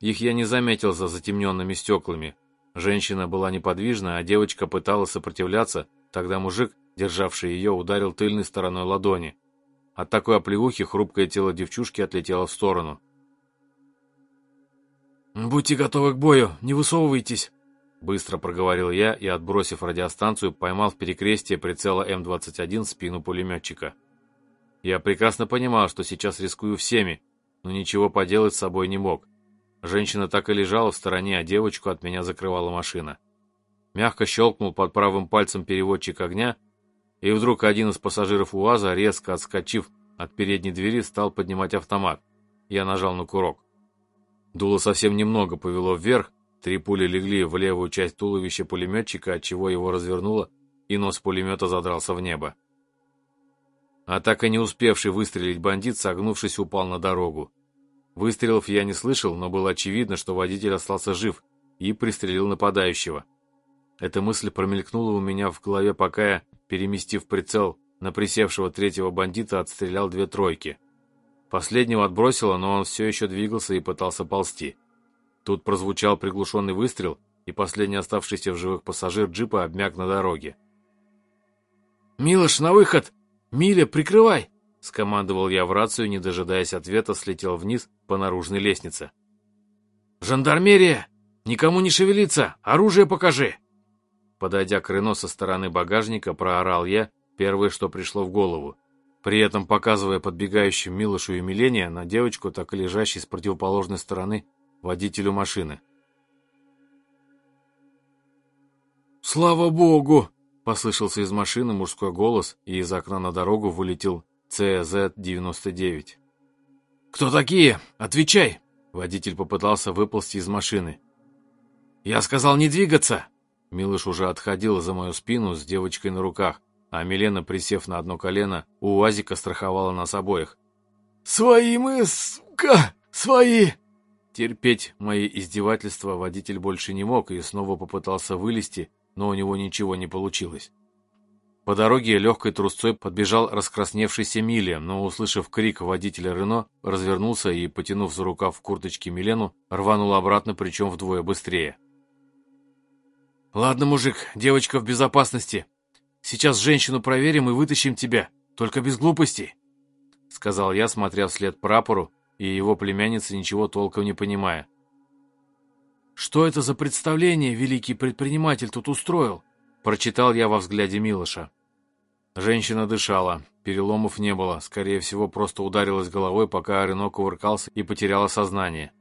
Их я не заметил за затемненными стеклами. Женщина была неподвижна, а девочка пыталась сопротивляться, тогда мужик, державший ее, ударил тыльной стороной ладони. От такой оплеухи хрупкое тело девчушки отлетело в сторону. «Будьте готовы к бою, не высовывайтесь!» Быстро проговорил я и, отбросив радиостанцию, поймал в перекрестие прицела М-21 спину пулеметчика. Я прекрасно понимал, что сейчас рискую всеми, но ничего поделать с собой не мог. Женщина так и лежала в стороне, а девочку от меня закрывала машина. Мягко щелкнул под правым пальцем переводчик огня, и вдруг один из пассажиров УАЗа, резко отскочив от передней двери, стал поднимать автомат. Я нажал на курок. Дуло совсем немного повело вверх, Три пули легли в левую часть туловища пулеметчика, отчего его развернуло, и нос пулемета задрался в небо. А так и не успевший выстрелить бандит, согнувшись, упал на дорогу. Выстрелов я не слышал, но было очевидно, что водитель остался жив и пристрелил нападающего. Эта мысль промелькнула у меня в голове, пока я, переместив прицел на присевшего третьего бандита, отстрелял две тройки. Последнего отбросило, но он все еще двигался и пытался ползти. Тут прозвучал приглушенный выстрел, и последний оставшийся в живых пассажир джипа обмяк на дороге. «Милош, на выход! Миля, прикрывай!» Скомандовал я в рацию, не дожидаясь ответа, слетел вниз по наружной лестнице. «Жандармерия! Никому не шевелиться! Оружие покажи!» Подойдя к Рено со стороны багажника, проорал я первое, что пришло в голову, при этом показывая подбегающим Милошу и Милене на девочку, так и лежащей с противоположной стороны водителю машины. «Слава богу!» — послышался из машины мужской голос, и из окна на дорогу вылетел ЦЗ-99. «Кто такие? Отвечай!» Водитель попытался выползти из машины. «Я сказал не двигаться!» Милыш уже отходил за мою спину с девочкой на руках, а Милена, присев на одно колено, у УАЗика страховала нас обоих. «Свои мы, сука, свои!» Терпеть мои издевательства водитель больше не мог и снова попытался вылезти, но у него ничего не получилось. По дороге легкой трусцой подбежал раскрасневшийся Милия, но, услышав крик водителя Рено, развернулся и, потянув за рукав в курточке Милену, рванул обратно, причем вдвое быстрее. «Ладно, мужик, девочка в безопасности. Сейчас женщину проверим и вытащим тебя, только без глупостей», — сказал я, смотря вслед прапору, и его племянница ничего толком не понимая. «Что это за представление великий предприниматель тут устроил?» Прочитал я во взгляде Милоша. Женщина дышала, переломов не было, скорее всего, просто ударилась головой, пока Рено кувыркался и потеряла сознание.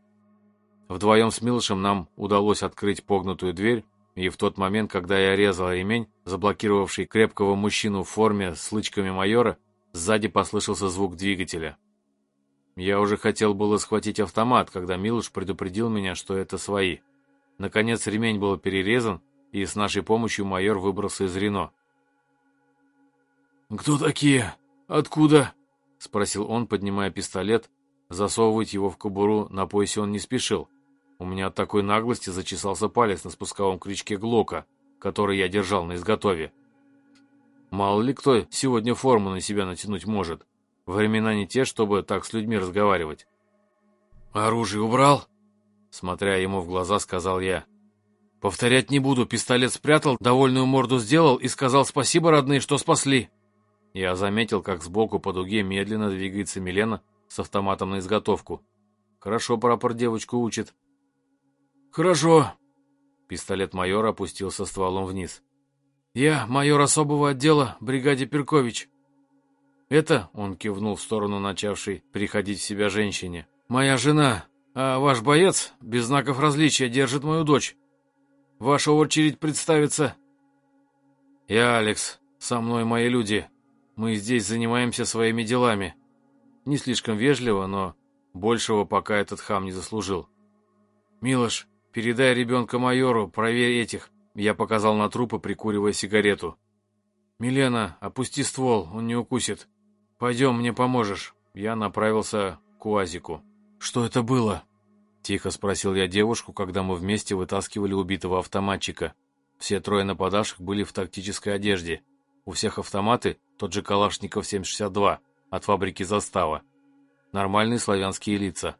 Вдвоем с Милышем нам удалось открыть погнутую дверь, и в тот момент, когда я резал ремень, заблокировавший крепкого мужчину в форме с лычками майора, сзади послышался звук двигателя. Я уже хотел было схватить автомат, когда Милуш предупредил меня, что это свои. Наконец ремень был перерезан, и с нашей помощью майор выбрался из Рено. «Кто такие? Откуда?» — спросил он, поднимая пистолет. Засовывать его в кобуру на поясе он не спешил. У меня от такой наглости зачесался палец на спусковом крючке Глока, который я держал на изготове. Мало ли кто сегодня форму на себя натянуть может. Времена не те, чтобы так с людьми разговаривать. «Оружие убрал?» Смотря ему в глаза, сказал я. «Повторять не буду. Пистолет спрятал, довольную морду сделал и сказал спасибо, родные, что спасли». Я заметил, как сбоку по дуге медленно двигается Милена с автоматом на изготовку. Хорошо прапор девочку учит. «Хорошо». Пистолет майора опустился стволом вниз. «Я майор особого отдела, бригаде Перкович». «Это», — он кивнул в сторону начавшей приходить в себя женщине, «моя жена, а ваш боец, без знаков различия, держит мою дочь. Ваша очередь представиться». «Я Алекс, со мной мои люди. Мы здесь занимаемся своими делами». Не слишком вежливо, но большего пока этот хам не заслужил. «Милош, «Передай ребенка майору, проверь этих», — я показал на трупы, прикуривая сигарету. «Милена, опусти ствол, он не укусит. Пойдем, мне поможешь». Я направился к УАЗику. «Что это было?» — тихо спросил я девушку, когда мы вместе вытаскивали убитого автоматчика. Все трое нападавших были в тактической одежде. У всех автоматы тот же Калашников 762 от фабрики «Застава». Нормальные славянские лица.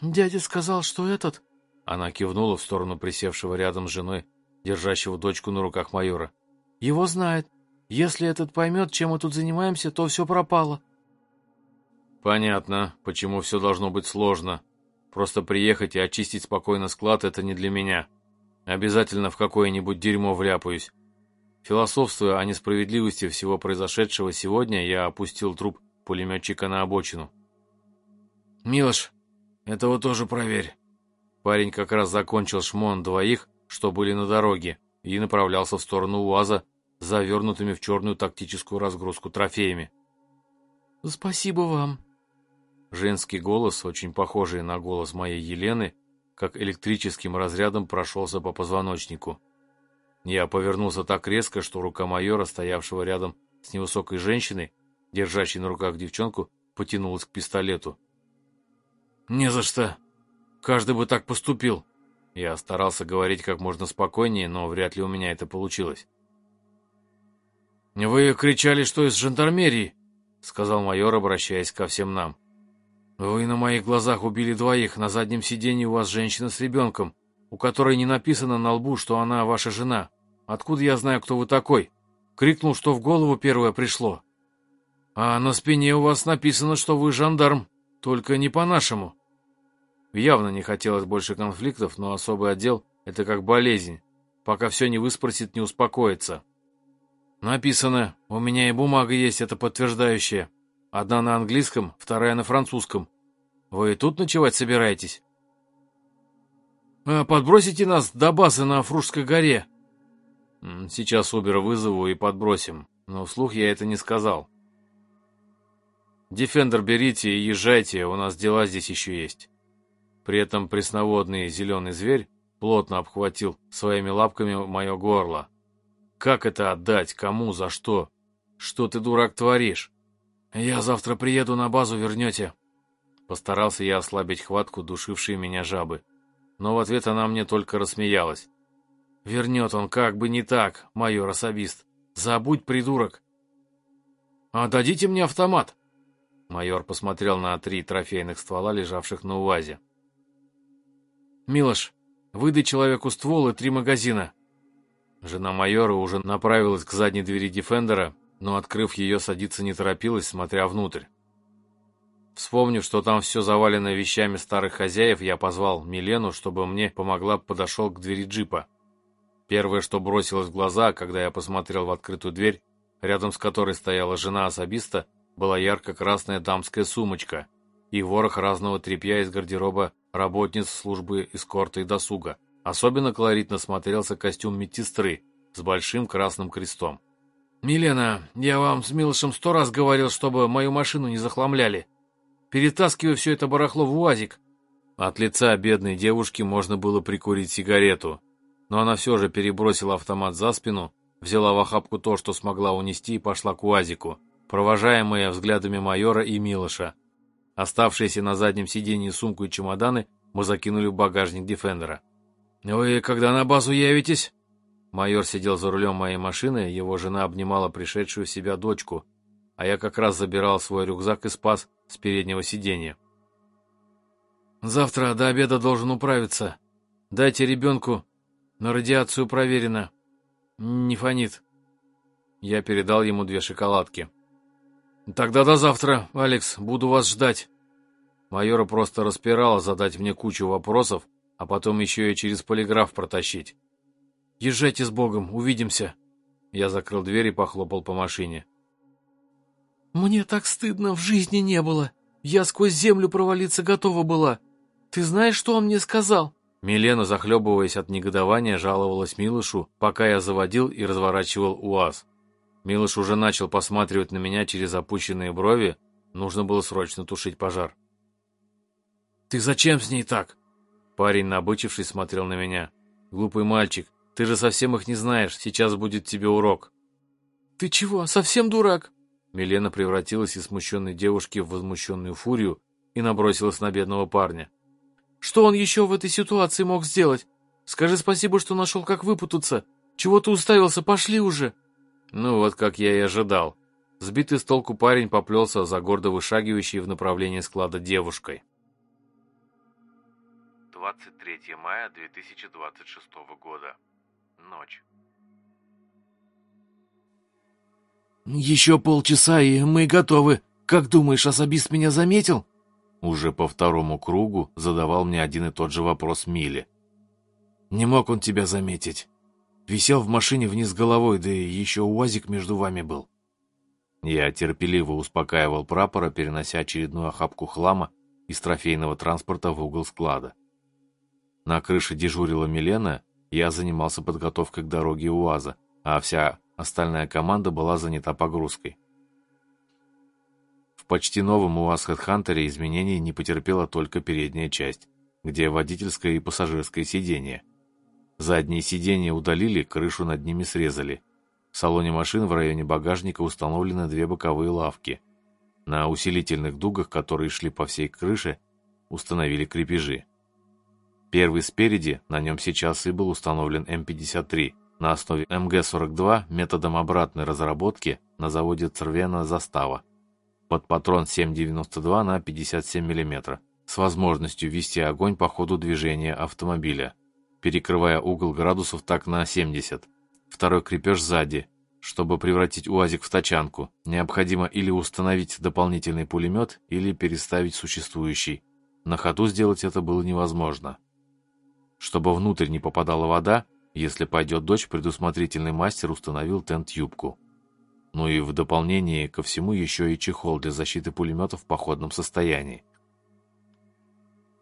«Дядя сказал, что этот...» Она кивнула в сторону присевшего рядом с женой, держащего дочку на руках майора. «Его знает. Если этот поймет, чем мы тут занимаемся, то все пропало». «Понятно, почему все должно быть сложно. Просто приехать и очистить спокойно склад — это не для меня. Обязательно в какое-нибудь дерьмо вляпаюсь. Философствуя о несправедливости всего произошедшего сегодня, я опустил труп пулеметчика на обочину. «Милош, этого тоже проверь». Парень как раз закончил шмон двоих, что были на дороге, и направлялся в сторону УАЗа, завернутыми в черную тактическую разгрузку трофеями. «Спасибо вам». Женский голос, очень похожий на голос моей Елены, как электрическим разрядом прошелся по позвоночнику. Я повернулся так резко, что рука майора, стоявшего рядом с невысокой женщиной, держащей на руках девчонку, потянулась к пистолету. «Не за что!» Каждый бы так поступил. Я старался говорить как можно спокойнее, но вряд ли у меня это получилось. «Вы кричали, что из жандармерии», — сказал майор, обращаясь ко всем нам. «Вы на моих глазах убили двоих. На заднем сиденье у вас женщина с ребенком, у которой не написано на лбу, что она ваша жена. Откуда я знаю, кто вы такой?» Крикнул, что в голову первое пришло. «А на спине у вас написано, что вы жандарм, только не по-нашему». Явно не хотелось больше конфликтов, но особый отдел — это как болезнь. Пока все не выспросит, не успокоится. Написано, у меня и бумага есть это подтверждающая. Одна на английском, вторая на французском. Вы тут ночевать собираетесь? А подбросите нас до базы на Фружской горе. Сейчас Убера вызову и подбросим, но вслух я это не сказал. Дефендер берите и езжайте, у нас дела здесь еще есть. При этом пресноводный зеленый зверь плотно обхватил своими лапками мое горло. «Как это отдать? Кому? За что? Что ты, дурак, творишь?» «Я завтра приеду на базу, вернете». Постарался я ослабить хватку душившей меня жабы. Но в ответ она мне только рассмеялась. «Вернет он как бы не так, майор-особист. Забудь, придурок!» «А дадите мне автомат!» Майор посмотрел на три трофейных ствола, лежавших на УАЗе. «Милош, выдай человеку ствол и три магазина». Жена майора уже направилась к задней двери Дефендера, но, открыв ее, садиться не торопилась, смотря внутрь. Вспомнив, что там все завалено вещами старых хозяев, я позвал Милену, чтобы мне помогла, подошел к двери джипа. Первое, что бросилось в глаза, когда я посмотрел в открытую дверь, рядом с которой стояла жена особиста, была ярко-красная дамская сумочка и ворох разного тряпья из гардероба работниц службы эскорта и досуга. Особенно колоритно смотрелся костюм медсестры с большим красным крестом. «Милена, я вам с Милошем сто раз говорил, чтобы мою машину не захламляли. Перетаскиваю все это барахло в УАЗик». От лица бедной девушки можно было прикурить сигарету, но она все же перебросила автомат за спину, взяла в охапку то, что смогла унести, и пошла к УАЗику, провожаемая взглядами майора и Милоша. Оставшиеся на заднем сиденье сумку и чемоданы мы закинули в багажник Дефендера. «Вы когда на базу явитесь?» Майор сидел за рулем моей машины, его жена обнимала пришедшую в себя дочку, а я как раз забирал свой рюкзак и спас с переднего сиденья. «Завтра до обеда должен управиться. Дайте ребенку. На радиацию проверено. Не фонит». Я передал ему две шоколадки. «Тогда до завтра, Алекс, буду вас ждать». Майора просто распирало задать мне кучу вопросов, а потом еще и через полиграф протащить. «Езжайте с Богом, увидимся». Я закрыл дверь и похлопал по машине. «Мне так стыдно в жизни не было. Я сквозь землю провалиться готова была. Ты знаешь, что он мне сказал?» Милена, захлебываясь от негодования, жаловалась Милышу, пока я заводил и разворачивал УАЗ. Милыш уже начал посматривать на меня через опущенные брови. Нужно было срочно тушить пожар. «Ты зачем с ней так?» Парень, набычившись, смотрел на меня. «Глупый мальчик, ты же совсем их не знаешь. Сейчас будет тебе урок». «Ты чего, совсем дурак?» Милена превратилась из смущенной девушки в возмущенную фурию и набросилась на бедного парня. «Что он еще в этой ситуации мог сделать? Скажи спасибо, что нашел, как выпутаться. Чего ты уставился? Пошли уже!» Ну вот, как я и ожидал. Сбитый с толку парень поплелся за гордо вышагивающей в направлении склада девушкой. 23 мая 2026 года. Ночь. «Еще полчаса, и мы готовы. Как думаешь, особист меня заметил?» Уже по второму кругу задавал мне один и тот же вопрос Миле. «Не мог он тебя заметить. Висел в машине вниз головой, да и еще УАЗик между вами был». Я терпеливо успокаивал прапора, перенося очередную охапку хлама из трофейного транспорта в угол склада. На крыше дежурила Милена, я занимался подготовкой к дороге УАЗа, а вся остальная команда была занята погрузкой. В почти новом УАЗ Хэдхантере изменений не потерпела только передняя часть, где водительское и пассажирское сиденье. Задние сиденья удалили, крышу над ними срезали. В салоне машин в районе багажника установлены две боковые лавки. На усилительных дугах, которые шли по всей крыше, установили крепежи. Первый спереди, на нем сейчас и был установлен М-53 на основе МГ-42 методом обратной разработки на заводе Цервена Застава под патрон 7,92 на 57 мм с возможностью вести огонь по ходу движения автомобиля перекрывая угол градусов так на 70. Второй крепеж сзади. Чтобы превратить УАЗик в тачанку, необходимо или установить дополнительный пулемет, или переставить существующий. На ходу сделать это было невозможно. Чтобы внутрь не попадала вода, если пойдет дождь, предусмотрительный мастер установил тент-юбку. Ну и в дополнение ко всему еще и чехол для защиты пулемета в походном состоянии.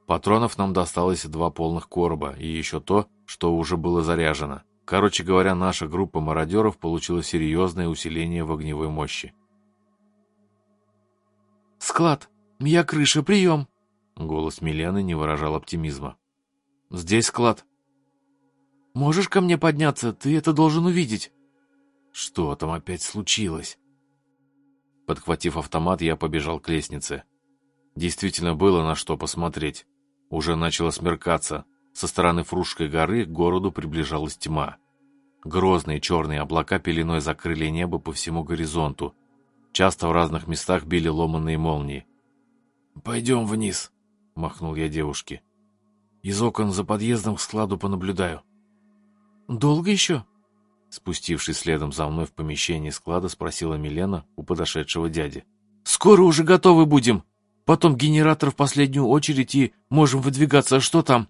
Патронов нам досталось два полных короба и еще то, что уже было заряжено. Короче говоря, наша группа мародеров получила серьезное усиление в огневой мощи. «Склад! Я крыша, прием!» Голос Милены не выражал оптимизма. «Здесь склад». «Можешь ко мне подняться? Ты это должен увидеть». «Что там опять случилось?» Подхватив автомат, я побежал к лестнице. Действительно было на что посмотреть. Уже начало смеркаться. Со стороны Фрушской горы к городу приближалась тьма. Грозные черные облака пеленой закрыли небо по всему горизонту. Часто в разных местах били ломанные молнии. «Пойдем вниз», — махнул я девушке. «Из окон за подъездом к складу понаблюдаю». «Долго еще?» Спустившись следом за мной в помещение склада, спросила Милена у подошедшего дяди. «Скоро уже готовы будем!» Потом генератор в последнюю очередь и можем выдвигаться. А что там?»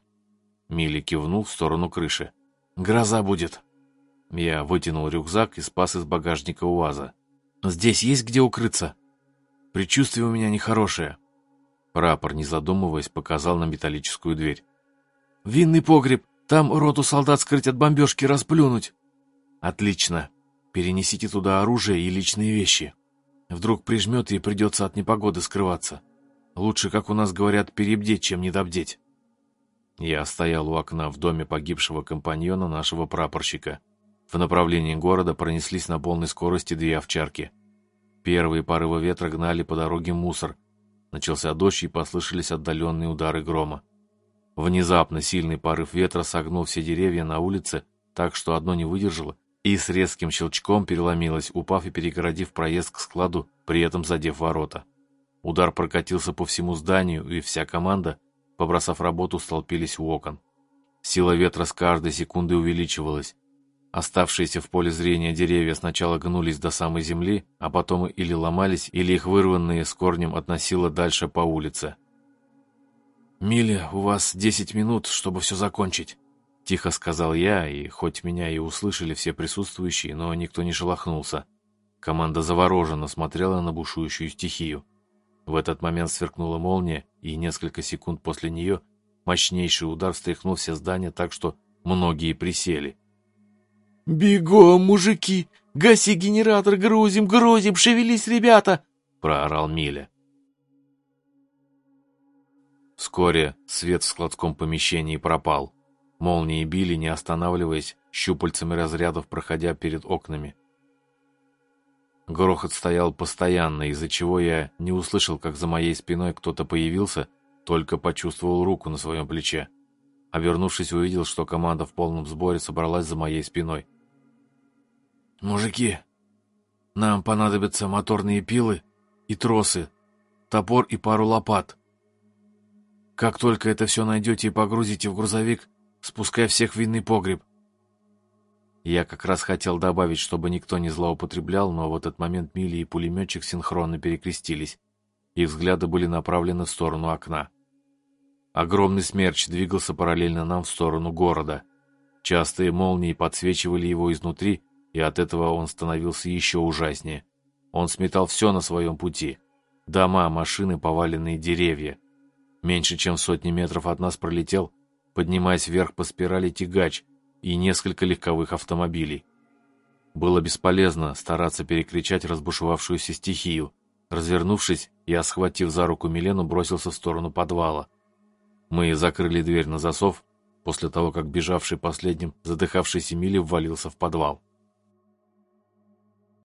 Милли кивнул в сторону крыши. «Гроза будет». Я вытянул рюкзак и спас из багажника УАЗа. Здесь есть где укрыться? Предчувствие у меня нехорошее. Прапор, не задумываясь, показал на металлическую дверь. «Винный погреб! Там роту солдат скрыть от бомбежки, расплюнуть!» «Отлично! Перенесите туда оружие и личные вещи. Вдруг прижмет и придется от непогоды скрываться. Лучше, как у нас говорят, перебдеть, чем недобдеть». Я стоял у окна в доме погибшего компаньона нашего прапорщика. В направлении города пронеслись на полной скорости две овчарки. Первые порывы ветра гнали по дороге мусор. Начался дождь и послышались отдаленные удары грома. Внезапно сильный порыв ветра согнул все деревья на улице, так что одно не выдержало, и с резким щелчком переломилось, упав и перегородив проезд к складу, при этом задев ворота. Удар прокатился по всему зданию, и вся команда, побросав работу, столпились у окон. Сила ветра с каждой секундой увеличивалась. Оставшиеся в поле зрения деревья сначала гнулись до самой земли, а потом или ломались, или их вырванные с корнем относило дальше по улице. «Миля, у вас десять минут, чтобы все закончить», — тихо сказал я, и хоть меня и услышали все присутствующие, но никто не шелохнулся. Команда завороженно смотрела на бушующую стихию. В этот момент сверкнула молния, и несколько секунд после нее мощнейший удар встряхнул все здания так, что многие присели. «Бегом, мужики! Гаси генератор, грузим, грузим, шевелись, ребята!» — проорал Миля. Вскоре свет в складском помещении пропал. Молнии били, не останавливаясь, щупальцами разрядов проходя перед окнами. Грохот стоял постоянно, из-за чего я не услышал, как за моей спиной кто-то появился, только почувствовал руку на своем плече. Обернувшись, увидел, что команда в полном сборе собралась за моей спиной. «Мужики, нам понадобятся моторные пилы и тросы, топор и пару лопат. Как только это все найдете и погрузите в грузовик, спускай всех в винный погреб. Я как раз хотел добавить, чтобы никто не злоупотреблял, но в этот момент Милли и пулеметчик синхронно перекрестились. Их взгляды были направлены в сторону окна. Огромный смерч двигался параллельно нам в сторону города. Частые молнии подсвечивали его изнутри, и от этого он становился еще ужаснее. Он сметал все на своем пути. Дома, машины, поваленные деревья. Меньше чем сотни метров от нас пролетел, поднимаясь вверх по спирали тягач и несколько легковых автомобилей. Было бесполезно стараться перекричать разбушевавшуюся стихию. Развернувшись, я, схватив за руку Милену, бросился в сторону подвала. Мы закрыли дверь на засов, после того, как бежавший последним задыхавшийся Мили ввалился в подвал.